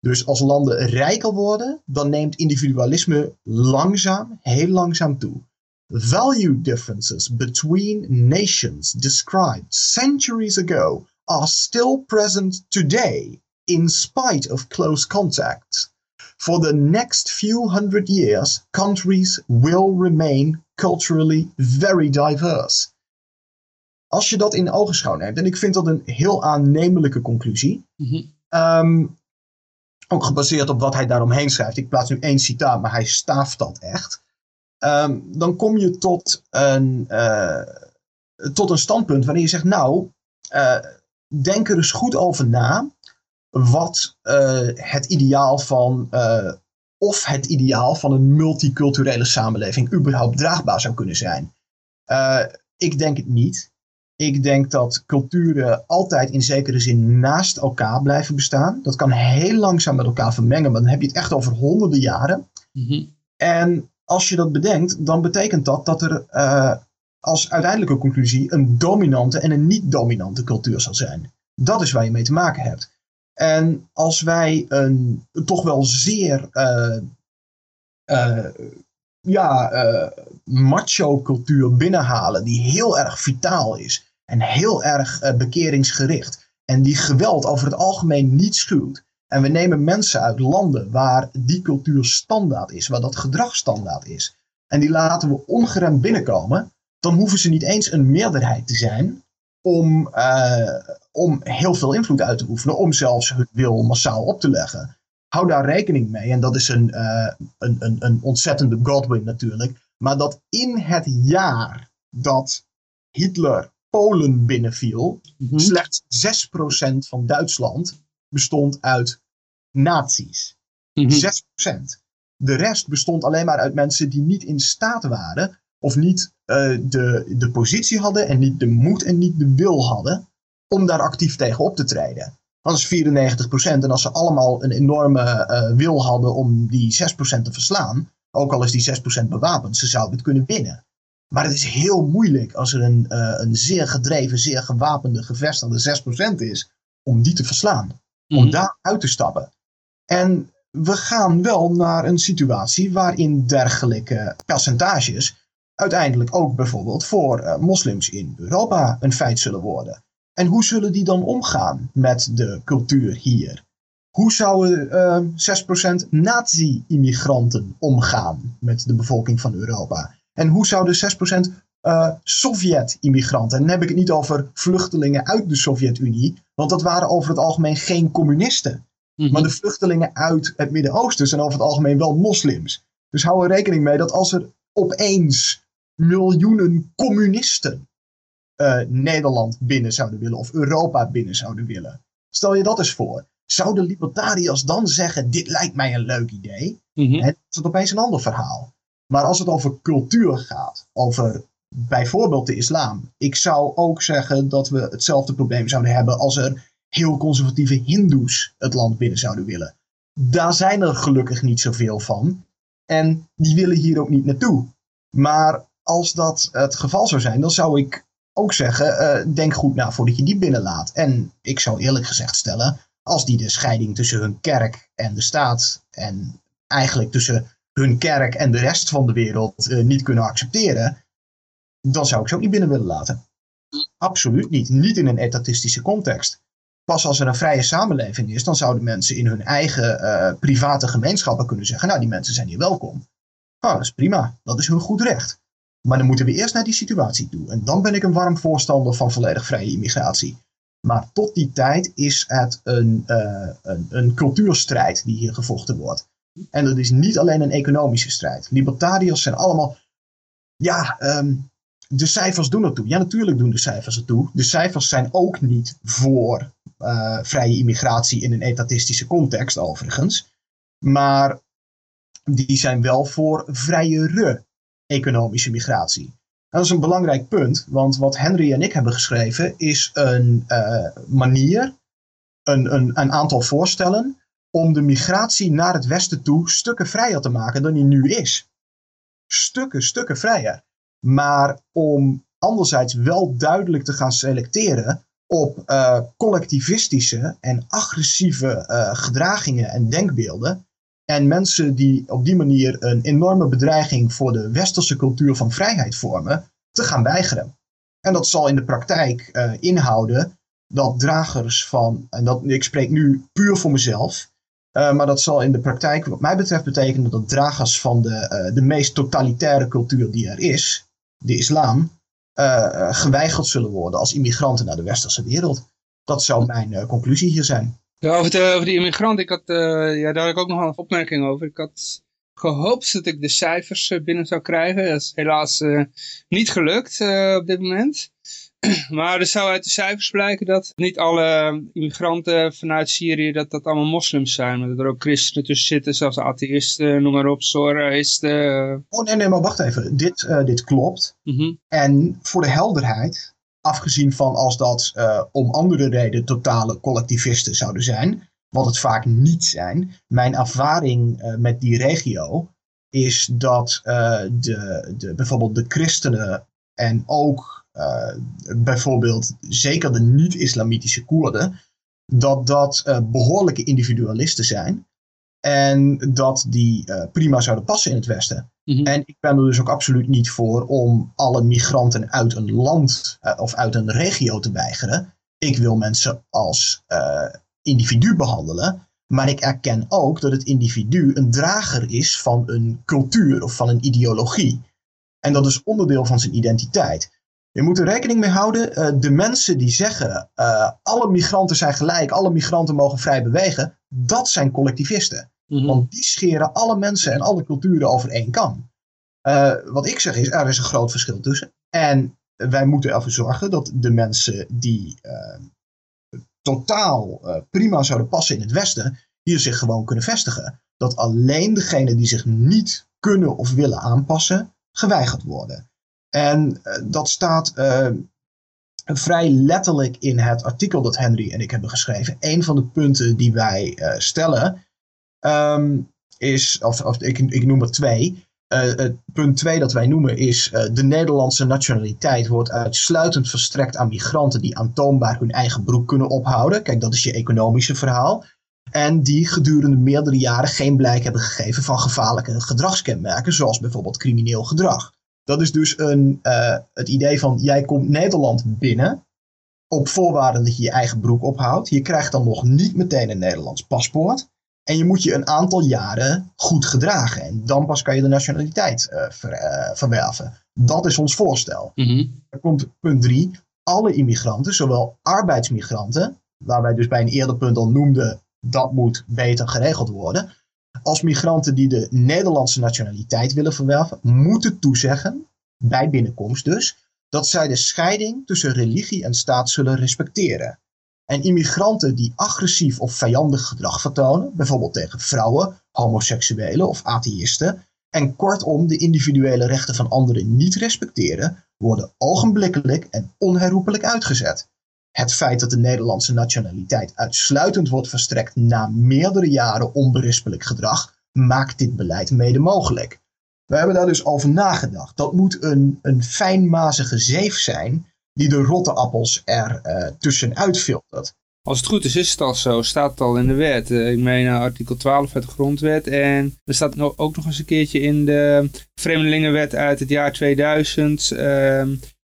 Dus als landen rijker worden, dan neemt individualisme langzaam, heel langzaam toe. Value differences between nations described centuries ago are still present today in spite of close contacts. For the next few hundred years, countries will remain culturally very diverse. Als je dat in ogenschouw neemt, en ik vind dat een heel aannemelijke conclusie, mm -hmm. um, ook gebaseerd op wat hij daaromheen schrijft. Ik plaats nu één citaat, maar hij staaft dat echt. Um, dan kom je tot een, uh, tot een standpunt waarin je zegt, nou, uh, denk er eens goed over na wat uh, het ideaal van, of het ideaal van een multiculturele samenleving überhaupt draagbaar zou kunnen zijn. ik denk het niet. Ik denk dat culturen altijd in zekere zin naast elkaar blijven bestaan. Dat kan heel langzaam met elkaar vermengen, maar dan heb je het echt over honderden jaren. Mm -hmm. En als je dat bedenkt, dan betekent dat dat er uh, als uiteindelijke conclusie een dominante en een niet-dominante cultuur zal zijn. Dat is waar je mee te maken hebt. En als wij een toch wel zeer uh, uh, ja, macho cultuur binnenhalen, die heel erg vitaal is en heel erg uh, bekeringsgericht. En die geweld over het algemeen niet schuwt. En we nemen mensen uit landen waar die cultuur standaard is, waar dat gedrag standaard is. En die laten we ongeremd binnenkomen. Dan hoeven ze niet eens een meerderheid te zijn. om, uh, om heel veel invloed uit te oefenen, om zelfs hun wil massaal op te leggen. Hou daar rekening mee, en dat is een, uh, een, een, een ontzettende Godwin natuurlijk, maar dat in het jaar dat Hitler Polen binnenviel, mm -hmm. slechts 6% van Duitsland bestond uit nazi's. Mm -hmm. 6%. De rest bestond alleen maar uit mensen die niet in staat waren of niet uh, de, de positie hadden en niet de moed en niet de wil hadden om daar actief tegen op te treden. Dat is 94%. En als ze allemaal een enorme uh, wil hadden om die 6% te verslaan, ook al is die 6% bewapend, ze zouden het kunnen winnen. Maar het is heel moeilijk als er een, uh, een zeer gedreven, zeer gewapende, gevestigde 6% is, om die te verslaan. Mm -hmm. Om daar uit te stappen. En we gaan wel naar een situatie waarin dergelijke percentages uiteindelijk ook bijvoorbeeld voor uh, moslims in Europa een feit zullen worden. En hoe zullen die dan omgaan met de cultuur hier? Hoe zouden uh, 6% nazi-immigranten omgaan met de bevolking van Europa? En hoe zouden 6% uh, Sovjet-immigranten, en dan heb ik het niet over vluchtelingen uit de Sovjet-Unie, want dat waren over het algemeen geen communisten. Mm -hmm. Maar de vluchtelingen uit het Midden-Oosten zijn over het algemeen wel moslims. Dus hou er rekening mee dat als er opeens miljoenen communisten uh, Nederland binnen zouden willen of Europa binnen zouden willen. Stel je dat eens voor. Zouden libertariërs dan zeggen: Dit lijkt mij een leuk idee? Mm -hmm. Dat is opeens een ander verhaal. Maar als het over cultuur gaat, over bijvoorbeeld de islam. Ik zou ook zeggen dat we hetzelfde probleem zouden hebben als er heel conservatieve Hindoes het land binnen zouden willen. Daar zijn er gelukkig niet zoveel van. En die willen hier ook niet naartoe. Maar als dat het geval zou zijn, dan zou ik ook zeggen, uh, denk goed na voordat je die binnenlaat. En ik zou eerlijk gezegd stellen, als die de scheiding tussen hun kerk en de staat en eigenlijk tussen hun kerk en de rest van de wereld uh, niet kunnen accepteren, dan zou ik ze ook niet binnen willen laten. Absoluut niet. Niet in een etatistische context. Pas als er een vrije samenleving is, dan zouden mensen in hun eigen uh, private gemeenschappen kunnen zeggen, nou die mensen zijn hier welkom. Ah, dat is prima. Dat is hun goed recht. Maar dan moeten we eerst naar die situatie toe. En dan ben ik een warm voorstander van volledig vrije immigratie. Maar tot die tijd is het een, uh, een, een cultuurstrijd die hier gevochten wordt. En dat is niet alleen een economische strijd. Libertariërs zijn allemaal. Ja, um, de cijfers doen ertoe. Ja, natuurlijk doen de cijfers ertoe. De cijfers zijn ook niet voor uh, vrije immigratie in een etatistische context, overigens. Maar die zijn wel voor vrijere economische migratie. Dat is een belangrijk punt, want wat Henry en ik hebben geschreven is een uh, manier, een, een aantal voorstellen om de migratie naar het westen toe stukken vrijer te maken dan die nu is. Stukken, stukken vrijer. Maar om anderzijds wel duidelijk te gaan selecteren op uh, collectivistische en agressieve uh, gedragingen en denkbeelden. En mensen die op die manier een enorme bedreiging voor de westerse cultuur van vrijheid vormen, te gaan weigeren. En dat zal in de praktijk uh, inhouden dat dragers van, en dat, ik spreek nu puur voor mezelf, uh, maar dat zal in de praktijk, wat mij betreft, betekenen dat dragers van de, uh, de meest totalitaire cultuur die er is, de islam, uh, geweigerd zullen worden als immigranten naar de westerse wereld. Dat zou mijn conclusie hier zijn. Over, de, over die immigranten, ik had, ja, daar had ik ook nog een opmerking over. Ik had gehoopt dat ik de cijfers binnen zou krijgen. Dat is helaas niet gelukt op dit moment. Maar er zou uit de cijfers blijken dat niet alle immigranten vanuit Syrië, dat dat allemaal moslims zijn. Maar dat er ook christenen tussen zitten, zelfs atheïsten, noem maar op, Zoraïsten. Oh nee, nee, maar wacht even. Dit, uh, dit klopt. Mm -hmm. En voor de helderheid, afgezien van als dat uh, om andere redenen totale collectivisten zouden zijn, wat het vaak niet zijn. Mijn ervaring uh, met die regio is dat de, de, bijvoorbeeld de christenen en ook bijvoorbeeld zeker de niet-islamitische Koerden, dat dat uh, behoorlijke individualisten zijn. En dat die uh, prima zouden passen in het Westen. Mm -hmm. En ik ben er dus ook absoluut niet voor om alle migranten uit een land of uit een regio te weigeren. Ik wil mensen als individu behandelen. Maar ik erken ook dat het individu een drager is van een cultuur of van een ideologie. En dat is onderdeel van zijn identiteit. Je moet er rekening mee houden, uh, de mensen die zeggen uh, alle migranten zijn gelijk, alle migranten mogen vrij bewegen, dat zijn collectivisten. Mm -hmm. Want die scheren alle mensen en alle culturen over één kam. Uh, wat ik zeg is, er is een groot verschil tussen. En wij moeten ervoor zorgen dat de mensen die totaal prima zouden passen in het Westen, hier zich gewoon kunnen vestigen. Dat alleen degenen die zich niet kunnen of willen aanpassen, geweigerd worden. En uh, dat staat uh, vrij letterlijk in het artikel dat Henry en ik hebben geschreven. Een van de punten die wij uh, stellen um, is, of, of ik, ik, noem er twee. het punt twee dat wij noemen is de Nederlandse nationaliteit wordt uitsluitend verstrekt aan migranten die aantoonbaar hun eigen broek kunnen ophouden. Kijk, dat is je economische verhaal. En die gedurende meerdere jaren geen blijk hebben gegeven van gevaarlijke gedragskenmerken, zoals bijvoorbeeld crimineel gedrag. Dat is dus een, uh, het idee van jij komt Nederland binnen op voorwaarde dat je je eigen broek ophoudt. Je krijgt dan nog niet meteen een Nederlands paspoort. En je moet je een aantal jaren goed gedragen. En dan pas kan je de nationaliteit uh, ver, uh, verwerven. Dat is ons voorstel. Mm -hmm. Dan komt punt drie. Alle immigranten, zowel arbeidsmigranten, waar wij dus bij een eerder punt al noemden, dat moet beter geregeld worden als migranten die de Nederlandse nationaliteit willen verwerven, moeten toezeggen, bij binnenkomst dus, dat zij de scheiding tussen religie en staat zullen respecteren. En immigranten die agressief of vijandig gedrag vertonen, bijvoorbeeld tegen vrouwen, homoseksuelen of atheïsten, en kortom de individuele rechten van anderen niet respecteren, worden ogenblikkelijk en onherroepelijk uitgezet. Het feit dat de Nederlandse nationaliteit uitsluitend wordt verstrekt na meerdere jaren onberispelijk gedrag, maakt dit beleid mede mogelijk. We hebben daar dus over nagedacht. Dat moet een, een fijnmazige zeef zijn die de rotte appels er uh, tussenuit filtert. Als het goed is, is het al zo. Staat het al in de wet. Uh, ik meen uh, artikel 12 uit de grondwet. En er staat ook nog eens een keertje in de Vreemdelingenwet uit het jaar 2000.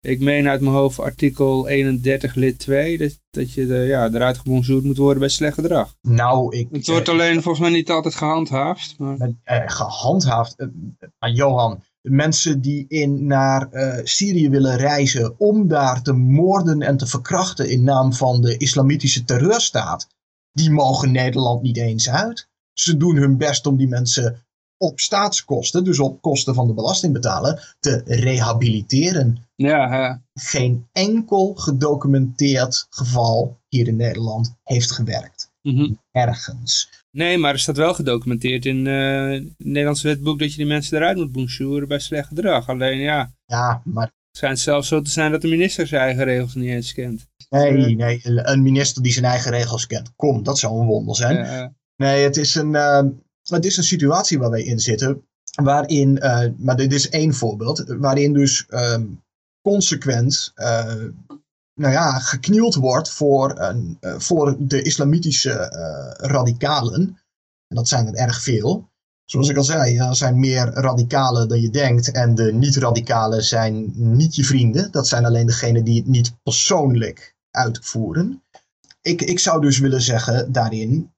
Ik meen uit mijn hoofd artikel 31 lid 2, dat, dat je de, ja, eruit gebonjourd moet worden bij slecht gedrag. Nou, ik... Het wordt alleen volgens mij niet altijd gehandhaafd. Maar... Eh, gehandhaafd? Uh, Johan, mensen die in, naar uh, Syrië willen reizen om daar te moorden en te verkrachten in naam van de islamitische terreurstaat, die mogen Nederland niet eens uit. Ze doen hun best om die mensen op staatskosten, dus op kosten van de belastingbetaler, te rehabiliteren. Ja. Geen enkel gedocumenteerd geval hier in Nederland heeft gewerkt. Mm -hmm. Ergens. Nee, maar er staat wel gedocumenteerd in uh, het Nederlandse wetboek dat je die mensen eruit moet bonjouren bij slecht gedrag. Alleen ja, ja maar... het schijnt zelfs zo te zijn dat de minister zijn eigen regels niet eens kent. Nee, nee, een minister die zijn eigen regels kent. Kom, dat zou een wonder zijn. Ja, nee, het is een... Uh, het is een situatie waar wij in zitten, waarin, uh, maar dit is één voorbeeld, waarin dus um, consequent, uh, nou ja, geknield wordt voor, een, uh, voor de islamitische radicalen. En dat zijn er erg veel. Zoals ik al zei, er zijn meer radicalen dan je denkt. En de niet-radicalen zijn niet je vrienden. Dat zijn alleen degenen die het niet persoonlijk uitvoeren. Ik, ik zou dus willen zeggen daarin,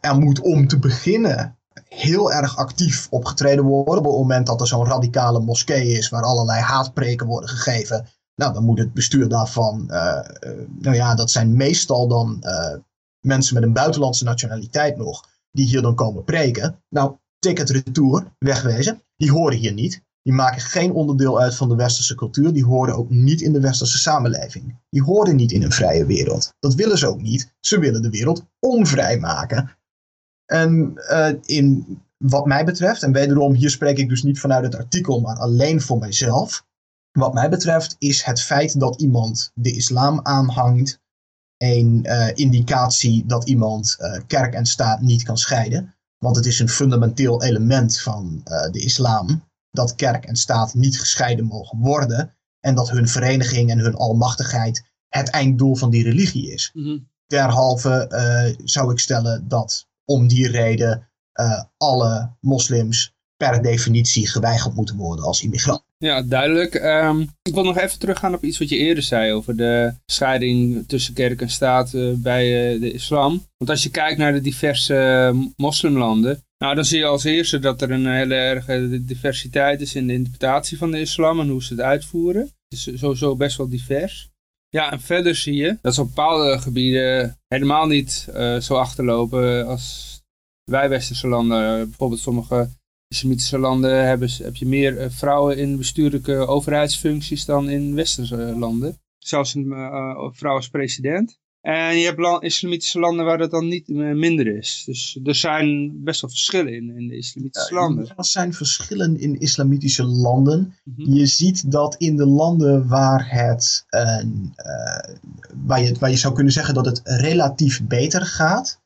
er moet om te beginnen heel erg actief opgetreden worden. Op het moment dat er zo'n radicale moskee is waar allerlei haatpreken worden gegeven. Nou, dan moet het bestuur daarvan, uh, uh, nou ja, dat zijn meestal dan uh, mensen met een buitenlandse nationaliteit nog, die hier dan komen preken. Nou, ticket retour, wegwezen. Die horen hier niet. Die maken geen onderdeel uit van de westerse cultuur. Die horen ook niet in de westerse samenleving. Die horen niet in een vrije wereld. Dat willen ze ook niet. Ze willen de wereld onvrij maken. En uh, in wat mij betreft, en wederom hier spreek ik dus niet vanuit het artikel, maar alleen voor mijzelf. Wat mij betreft is het feit dat iemand de islam aanhangt een uh, indicatie dat iemand uh, kerk en staat niet kan scheiden. Want het is een fundamenteel element van de islam dat kerk en staat niet gescheiden mogen worden. En dat hun vereniging en hun almachtigheid het einddoel van die religie is. Mm -hmm. Derhalve zou ik stellen dat om die reden uh, alle moslims per definitie geweigerd moeten worden als immigrant. Ja, duidelijk. Um, ik wil nog even teruggaan op iets wat je eerder zei over de scheiding tussen kerk en staat uh, bij uh, de islam. Want als je kijkt naar de diverse moslimlanden, nou dan zie je als eerste dat er een hele erge diversiteit is in de interpretatie van de islam en hoe ze het uitvoeren. Het is sowieso best wel divers. Ja, en verder zie je dat ze op bepaalde gebieden helemaal niet uh, zo achterlopen als wij westerse landen. Bijvoorbeeld sommige islamitische landen hebben, heb je meer uh, vrouwen in bestuurlijke overheidsfuncties dan in westerse landen. Zelfs een uh, vrouw als president. En je hebt land, islamitische landen waar dat dan niet minder is. Dus er zijn best wel verschillen in, in de islamitische landen. Er zijn verschillen in islamitische landen. Mhm. Je ziet dat in de landen waar, het, uh, waar, je, waar je zou kunnen zeggen dat het relatief beter gaat.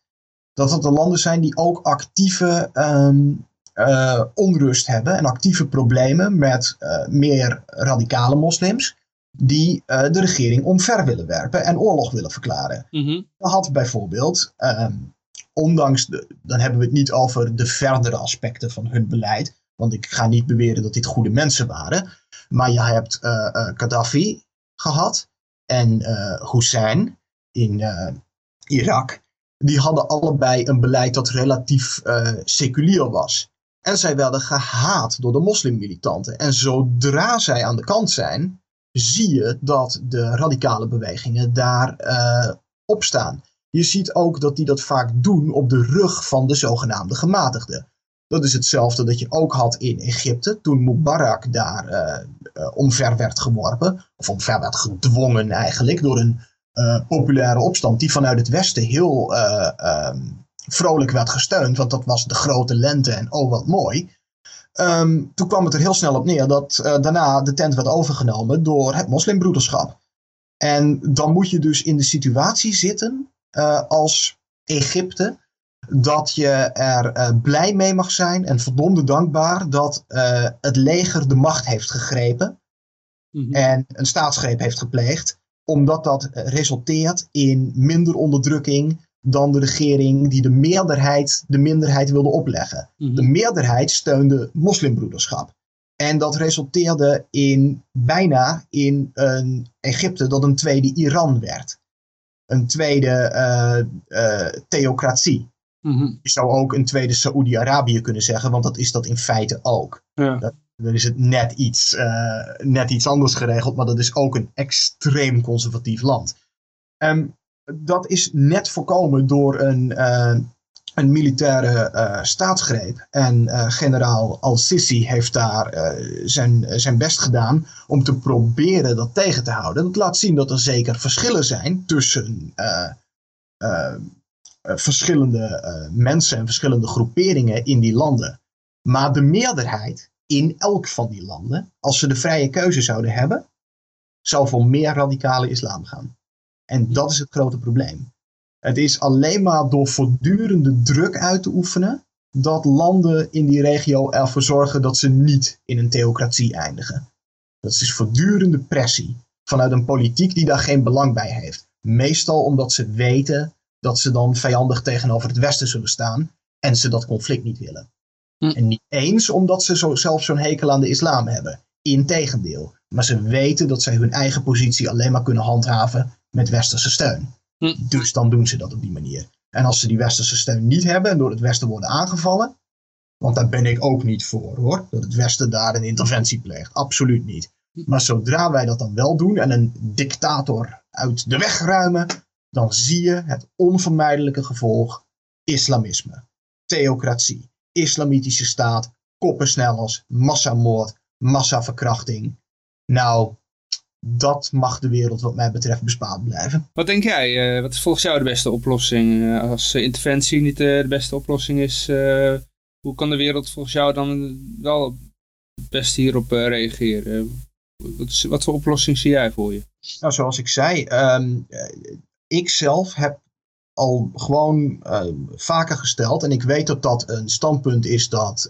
Dat dat de landen zijn die ook actieve um, uh, onrust hebben en actieve problemen met meer radicale moslims die uh, de regering omver willen werpen en oorlog willen verklaren. Mm -hmm. had bijvoorbeeld, um, ondanks, de, dan hebben we het niet over de verdere aspecten van hun beleid, want ik ga niet beweren dat dit goede mensen waren, maar je hebt uh, uh, Gaddafi gehad en Hussein in Irak. Die hadden allebei een beleid dat relatief seculier was. En zij werden gehaat door de moslimmilitanten. En zodra zij aan de kant zijn, zie je dat de radicale bewegingen daar uh, op staan. Je ziet ook dat die dat vaak doen op de rug van de zogenaamde gematigden. Dat is hetzelfde dat je ook had in Egypte, toen Mubarak daar uh, omver werd geworpen, of omver werd gedwongen eigenlijk, door een populaire opstand die vanuit het Westen heel ehm, vrolijk werd gesteund, want dat was de grote lente en oh wat mooi. Ehm, toen kwam het er heel snel op neer dat uh, daarna de tent werd overgenomen door het moslimbroederschap. En dan moet je dus in de situatie zitten uh, als Egypte dat je er uh, blij mee mag zijn en verdomde dankbaar dat het leger de macht heeft gegrepen mm -hmm. en een staatsgreep heeft gepleegd, omdat dat resulteert in minder onderdrukking, dan de regering die de meerderheid de minderheid wilde opleggen. Mhm. De meerderheid steunde moslimbroederschap. En dat resulteerde in bijna in een Egypte dat een tweede Iran werd. Een tweede uh, uh, theocratie. Mhm. Je zou ook een tweede Saoedi-Arabië kunnen zeggen, want dat is dat in feite ook. Ja. Dat, dan is het net iets, uh, net iets anders geregeld, maar dat is ook een extreem conservatief land. Um, dat is net voorkomen door een, uh, een militaire uh, staatsgreep. En uh, generaal Al-Sisi heeft daar zijn, zijn best gedaan om te proberen dat tegen te houden. Dat laat zien dat er zeker verschillen zijn tussen verschillende mensen en verschillende groeperingen in die landen. Maar de meerderheid in elk van die landen, als ze de vrije keuze zouden hebben, zou voor meer radicale islam gaan. En dat is het grote probleem. Het is alleen maar door voortdurende druk uit te oefenen dat landen in die regio ervoor zorgen dat ze niet in een theocratie eindigen. Dat is dus voortdurende pressie vanuit een politiek die daar geen belang bij heeft. Meestal omdat ze weten dat ze dan vijandig tegenover het Westen zullen staan en ze dat conflict niet willen. Hm. En niet eens omdat ze zo, zelf zo'n hekel aan de islam hebben. Integendeel. Maar ze weten dat zij hun eigen positie alleen maar kunnen handhaven met westerse steun. Hm. Dus dan doen ze dat op die manier. En als ze die westerse steun niet hebben en door het westen worden aangevallen, want daar ben ik ook niet voor hoor, dat het westen daar een interventie pleegt. Absoluut niet. Maar zodra wij dat dan wel doen en een dictator uit de weg ruimen, dan zie je het onvermijdelijke gevolg islamisme, theocratie, islamitische staat, koppensnellers, massamoord, massaverkrachting. Nou, dat mag de wereld wat mij betreft bespaard blijven. Wat denk jij? Uh, wat is volgens jou de beste oplossing? Uh, als interventie niet de beste oplossing is, hoe kan de wereld volgens jou dan wel het beste hierop reageren? Wat, wat, voor oplossing zie jij voor je? Nou, zoals ik zei, um, ik zelf heb al gewoon vaker gesteld, en ik weet dat dat een standpunt is dat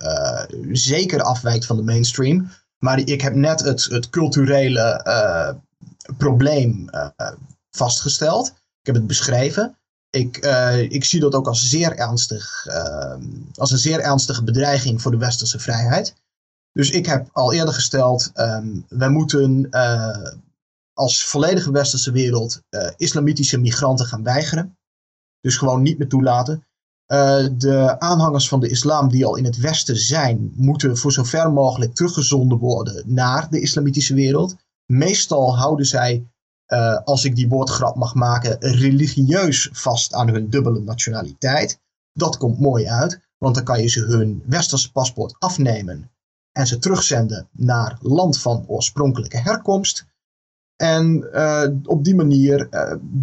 zeker afwijkt van de mainstream, maar ik heb net het, het culturele uh, probleem uh, vastgesteld. Ik heb het beschreven. Ik, uh, ik zie dat ook als, zeer ernstig, ehm, als een zeer ernstige bedreiging voor de westerse vrijheid. Dus ik heb al eerder gesteld, um, wij moeten als volledige westerse wereld islamitische migranten gaan weigeren. Dus gewoon niet meer toelaten. Uh, de aanhangers van de islam die al in het Westen zijn, moeten voor zover mogelijk teruggezonden worden naar de islamitische wereld. Meestal houden zij, uh, als ik die woordgrap mag maken, religieus vast aan hun dubbele nationaliteit. Dat komt mooi uit, want dan kan je ze hun westerse paspoort afnemen en ze terugzenden naar land van oorspronkelijke herkomst. En uh, op die manier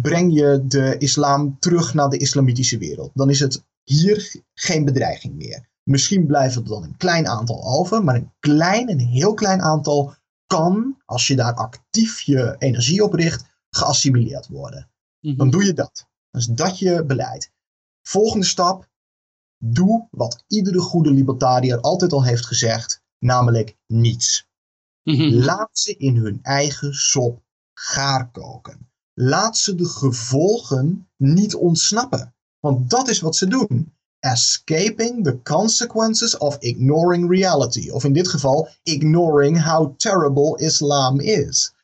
breng je de islam terug naar de islamitische wereld. Dan is het hier geen bedreiging meer. Misschien blijft er dan een klein aantal over, maar een klein, een heel klein aantal kan, als je daar actief je energie op richt, geassimileerd worden. Mm Dan doe je dat. Dan is dat je beleid. Volgende stap. Doe wat iedere goede libertariër altijd al heeft gezegd, namelijk niets. Mm -hmm. Laat ze in hun eigen sop gaar koken. Laat ze de gevolgen niet ontsnappen. Want dat is wat ze doen. Escaping the consequences of ignoring reality. Of in dit geval, ignoring how terrible Islam is.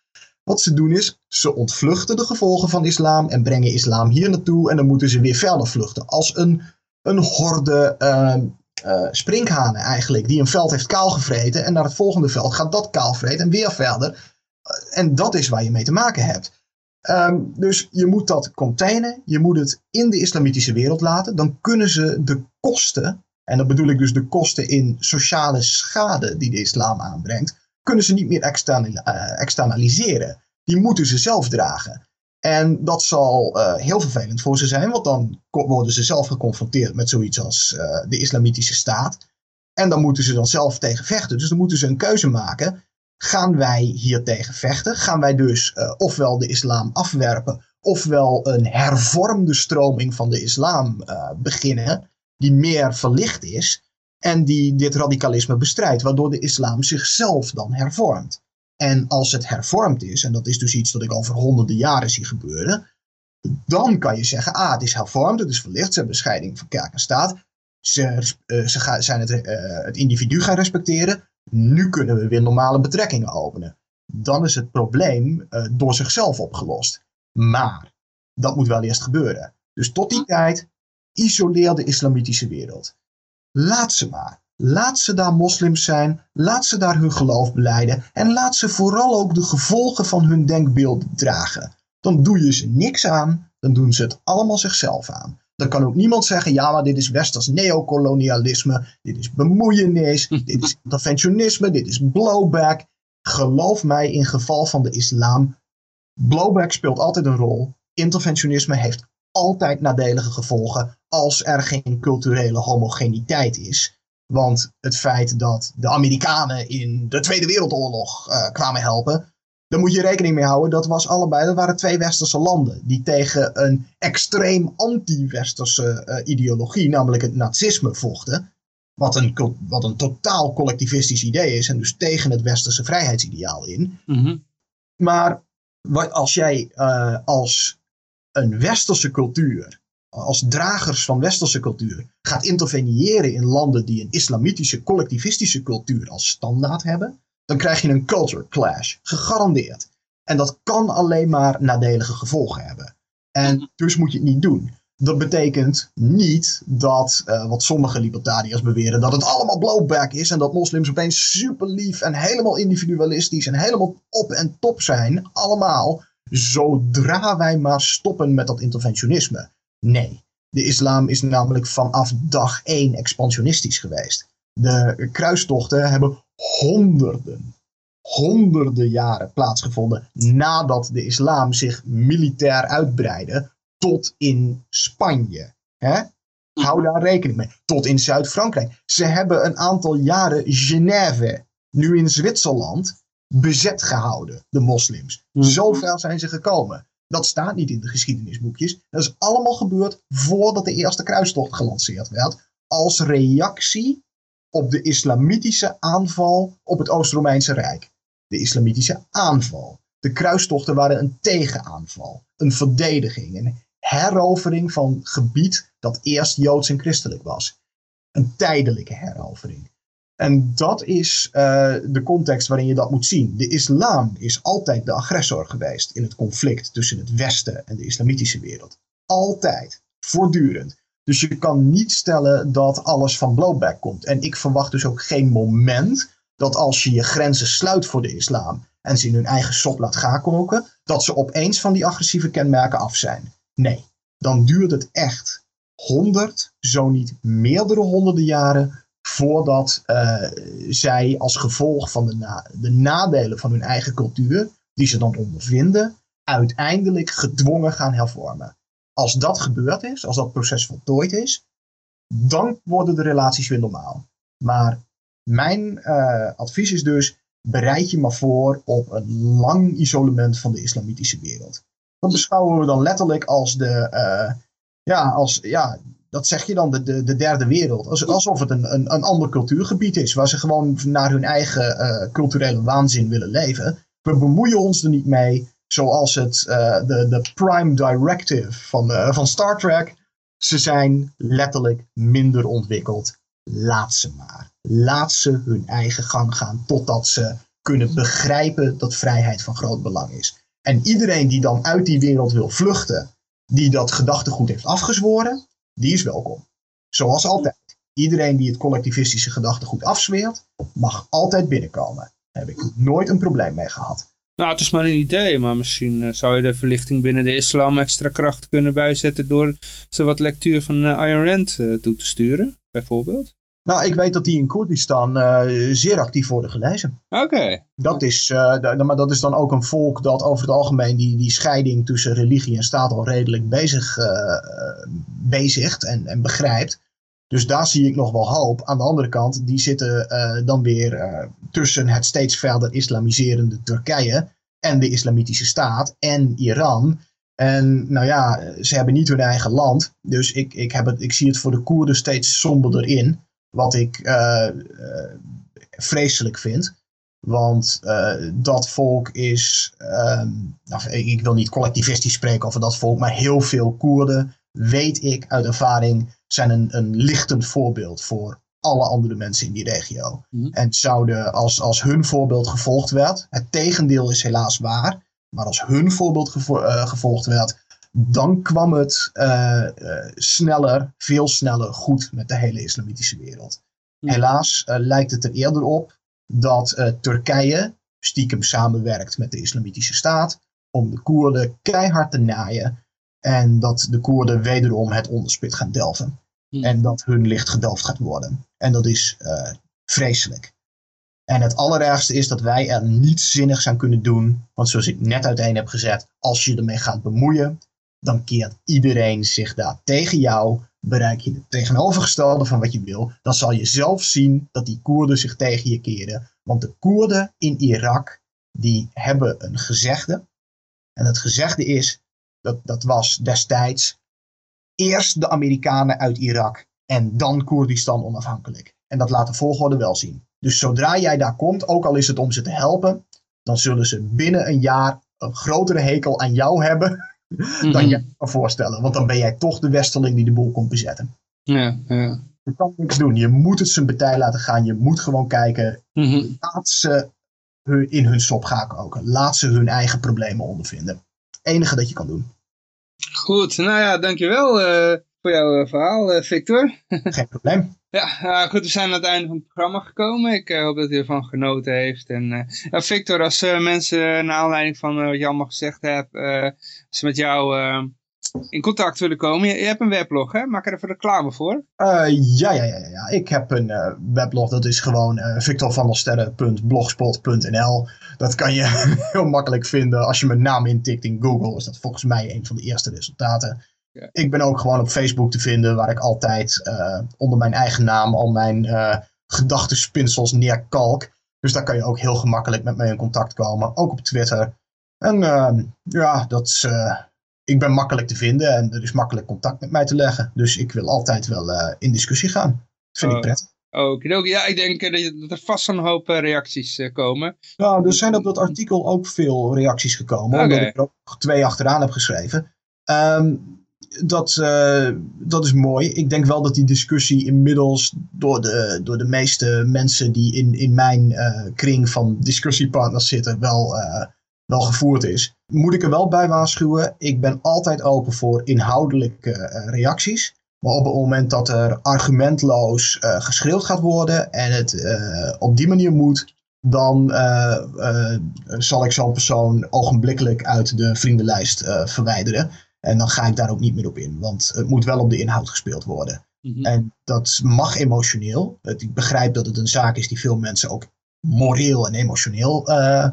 Wat ze doen is, ze ontvluchten de gevolgen van islam en brengen islam hier naartoe en dan moeten ze weer verder vluchten. Als een, een horde uh, sprinkhanen eigenlijk, die een veld heeft kaalgevreten en naar het volgende veld gaat dat kaalvreten en weer verder. En dat is waar je mee te maken hebt. Um, dus je moet dat containen, je moet het in de islamitische wereld laten. Dan kunnen ze de kosten, en dat bedoel ik dus de kosten in sociale schade die de islam aanbrengt, kunnen ze niet meer uh, externaliseren. Die moeten ze zelf dragen. En dat zal uh, heel vervelend voor ze zijn, want dan worden ze zelf geconfronteerd met zoiets als uh, de islamitische staat. En dan moeten ze dan zelf tegen vechten. Dus dan moeten ze een keuze maken. Gaan wij hier tegen vechten? Gaan wij dus uh, ofwel de islam afwerpen, ofwel een hervormde stroming van de islam uh, beginnen, die meer verlicht is en die dit radicalisme bestrijdt, waardoor de islam zichzelf dan hervormt. En als het hervormd is, en dat is dus iets dat ik al voor honderden jaren zie gebeuren, dan kan je zeggen, ah, het is hervormd, het is verlicht, ze hebben scheiding van kerk en staat, ze, uh, ze gaan, zijn het, het individu gaan respecteren, nu kunnen we weer normale betrekkingen openen. Dan is het probleem uh, door zichzelf opgelost. Maar dat moet wel eerst gebeuren. Dus tot die tijd, isoleer de islamitische wereld. Laat ze maar. Laat ze daar moslims zijn. Laat ze daar hun geloof beleiden. En laat ze vooral ook de gevolgen van hun denkbeelden dragen. Dan doe je ze niks aan. Dan doen ze het allemaal zichzelf aan. Dan kan ook niemand zeggen, ja, maar dit is westers neocolonialisme, dit is bemoeienis, dit is interventionisme, dit is blowback. Geloof mij, in geval van de islam, blowback speelt altijd een rol. Interventionisme heeft altijd nadelige gevolgen als er geen culturele homogeniteit is. Want het feit dat de Amerikanen in de Tweede Wereldoorlog uh, kwamen helpen, dan moet je rekening mee houden, dat was allebei, dat waren twee westerse landen die tegen een extreem anti-westerse uh, ideologie, namelijk het nazisme, vochten. Wat een, wat een totaal collectivistisch idee is en dus tegen het westerse vrijheidsideaal in. Mm -hmm. Maar wat, als jij uh, als een westerse cultuur, als dragers van westerse cultuur, gaat interveneren in landen die een islamitische collectivistische cultuur als standaard hebben, dan krijg je een culture clash. Gegarandeerd. En dat kan alleen maar nadelige gevolgen hebben. En dus moet je het niet doen. Dat betekent niet dat, uh, wat sommige libertariërs beweren, dat het allemaal blowback is en dat moslims opeens super lief en helemaal individualistisch en helemaal op en top zijn. Allemaal. Zodra wij maar stoppen met dat interventionisme. Nee. De islam is namelijk vanaf dag één expansionistisch geweest. De kruistochten hebben honderden, honderden jaren plaatsgevonden nadat de islam zich militair uitbreidde tot in Spanje. Hè? Hou daar rekening mee. Tot in Zuid-Frankrijk. Ze hebben een aantal jaren Genève, nu in Zwitserland, bezet gehouden, de moslims. Mhm. Zo ver zijn ze gekomen. Dat staat niet in de geschiedenisboekjes. Dat is allemaal gebeurd voordat de eerste kruistocht gelanceerd werd. Als reactie op de islamitische aanval op het Oost-Romeinse Rijk. De islamitische aanval. De kruistochten waren een tegenaanval, een verdediging, een herovering van gebied dat eerst joods en christelijk was. Een tijdelijke herovering. En dat is uh, de context waarin je dat moet zien. De islam is altijd de agressor geweest in het conflict tussen het Westen en de islamitische wereld. Altijd. Voortdurend. Dus je kan niet stellen dat alles van blowback komt. En ik verwacht dus ook geen moment dat als je je grenzen sluit voor de islam en ze in hun eigen sop laat gaan koken, dat ze opeens van die agressieve kenmerken af zijn. Nee, dan duurt het echt honderd, zo niet meerdere honderden jaren voordat uh, zij als gevolg van de, de nadelen van hun eigen cultuur, die ze dan ondervinden, uiteindelijk gedwongen gaan hervormen. Als dat gebeurd is, als dat proces voltooid is, dan worden de relaties weer normaal. Maar mijn uh, advies is dus, bereid je maar voor op een lang isolement van de islamitische wereld. Dat beschouwen we dan letterlijk als de, uh, ja, als, ja, dat zeg je dan, de, de, de derde wereld. alsof het een, een, een ander cultuurgebied is, waar ze gewoon naar hun eigen uh, culturele waanzin willen leven. We bemoeien ons er niet mee, zoals het, uh, de, de prime directive van, uh, van Star Trek. Ze zijn letterlijk minder ontwikkeld. Laat ze maar. Laat ze hun eigen gang gaan totdat ze kunnen begrijpen dat vrijheid van groot belang is. En iedereen die dan uit die wereld wil vluchten, die dat gedachtegoed heeft afgezworen, die is welkom. Zoals altijd. Iedereen die het collectivistische gedachtegoed afzweert, mag altijd binnenkomen. Daar heb ik nooit een probleem mee gehad. Nou, het is maar een idee, maar misschien uh, zou je de verlichting binnen de islam extra kracht kunnen bijzetten door ze wat lectuur van uh, Ayn Rand uh, toe te sturen, bijvoorbeeld. Nou, ik weet dat die in Koerdistan zeer actief worden gelezen. Oké. Okay. Dat is, maar dat is dan ook een volk dat over het algemeen die, die scheiding tussen religie en staat al redelijk bezig bezigt en, en begrijpt. Dus daar zie ik nog wel hoop. Aan de andere kant, die zitten uh, dan weer uh, tussen het steeds verder islamiserende Turkije en de islamitische staat en Iran. En nou ja, ze hebben niet hun eigen land. Dus ik, ik, heb het, ik zie het voor de Koerden steeds somberder in. Wat ik uh, vreselijk vind. Want dat volk is, nou, ik wil niet collectivistisch spreken over dat volk, maar heel veel Koerden, weet ik uit ervaring, zijn een, een lichtend voorbeeld voor alle andere mensen in die regio. Mhm. En zouden, als, als hun voorbeeld gevolgd werd, het tegendeel is helaas waar, maar als hun voorbeeld gevo uh, gevolgd werd, dan kwam het uh, uh, sneller, veel sneller goed met de hele islamitische wereld. Mhm. Helaas lijkt het er eerder op dat Turkije stiekem samenwerkt met de islamitische staat om de Koerden keihard te naaien en dat de Koerden wederom het onderspit gaan delven. Hmm. En dat hun licht gedoofd gaat worden. En dat is uh, vreselijk. En het allerergste is dat wij er niets zinnigs aan kunnen doen. Want zoals ik net uiteen heb gezet, als je ermee gaat bemoeien, dan keert iedereen zich daar tegen jou. Bereik je het tegenovergestelde van wat je wil, dan zal je zelf zien dat die Koerden zich tegen je keren. Want de Koerden in Irak, die hebben een gezegde. En het gezegde is, dat, dat was destijds eerst de Amerikanen uit Irak en dan Koerdistan onafhankelijk. En dat laat de volgorde wel zien. Dus zodra jij daar komt, ook al is het om ze te helpen, dan zullen ze binnen een jaar een grotere hekel aan jou hebben dan je kan voorstellen. Want dan ben jij toch de westerling die de boel komt bezetten. Ja, ja. Je kan niks doen. Je moet het zijn partij laten gaan. Je moet gewoon kijken. Mhm. Laat ze in hun sop gaan koken. Laat ze hun eigen problemen ondervinden. Het enige dat je kan doen. Goed, nou ja, dankjewel uh, voor jouw uh, verhaal, uh, Victor. Geen probleem. Ja, goed, we zijn aan het einde van het programma gekomen. Ik hoop dat u ervan genoten heeft. En Victor, als mensen naar aanleiding van wat je allemaal gezegd hebt, als ze met jou in contact willen komen. Je, je, hebt een weblog, hè? Maak er even reclame voor. Uh, ja, ja, ja, ja. Ik heb een uh, weblog, dat is gewoon uh, victorvandelsterren.blogspot.nl. Dat kan je heel makkelijk vinden. Als je mijn naam intikt in Google, is dat volgens mij een van de eerste resultaten. Ja. Ik ben ook gewoon op Facebook te vinden, waar ik altijd onder mijn eigen naam al mijn gedachtenspinsels neerkalk. Dus daar kan je ook heel gemakkelijk met mij in contact komen. Ook op Twitter. En ehm, ja, dat is ik ben makkelijk te vinden en er is makkelijk contact met mij te leggen. Dus ik wil altijd wel uh, in discussie gaan. Dat vind oh. ik prettig. Oké, ja, ik denk uh, dat er vast een hoop uh, reacties komen. Nou, er zijn op dat artikel ook veel reacties gekomen, okay. omdat ik er ook twee achteraan heb geschreven. Um, dat, dat is mooi. Ik denk wel dat die discussie inmiddels door de, door de meeste mensen die in, in mijn kring van discussiepartners zitten wel wel gevoerd is. Moet ik er wel bij waarschuwen, ik ben altijd open voor inhoudelijke uh, reacties. Maar op het moment dat er argumentloos uh, geschreeuwd gaat worden en het uh, op die manier moet, dan eh, eh, zal ik zo'n persoon ogenblikkelijk uit de vriendenlijst eh, verwijderen. En dan ga ik daar ook niet meer op in, want het moet wel op de inhoud gespeeld worden. Mhm. En dat mag emotioneel. Het- Ik begrijp dat het een zaak is die veel mensen ook moreel en emotioneel eh, eh,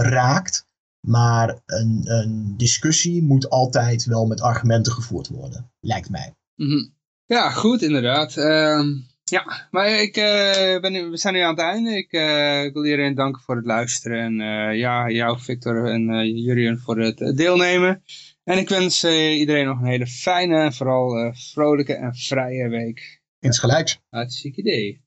raakt. Maar een, een discussie moet altijd wel met argumenten gevoerd worden, lijkt mij. Mhm. Ja, goed, inderdaad. Ehm, ja, maar ik, eh, ben nu, we zijn nu aan het einde. Ik, eh, ik wil iedereen danken voor het luisteren. En eh, ja, jou, Victor en Jurien voor het deelnemen. En ik wens iedereen nog een hele fijne, en vooral vrolijke en vrije week. Insgelijks. Hartstikke idee.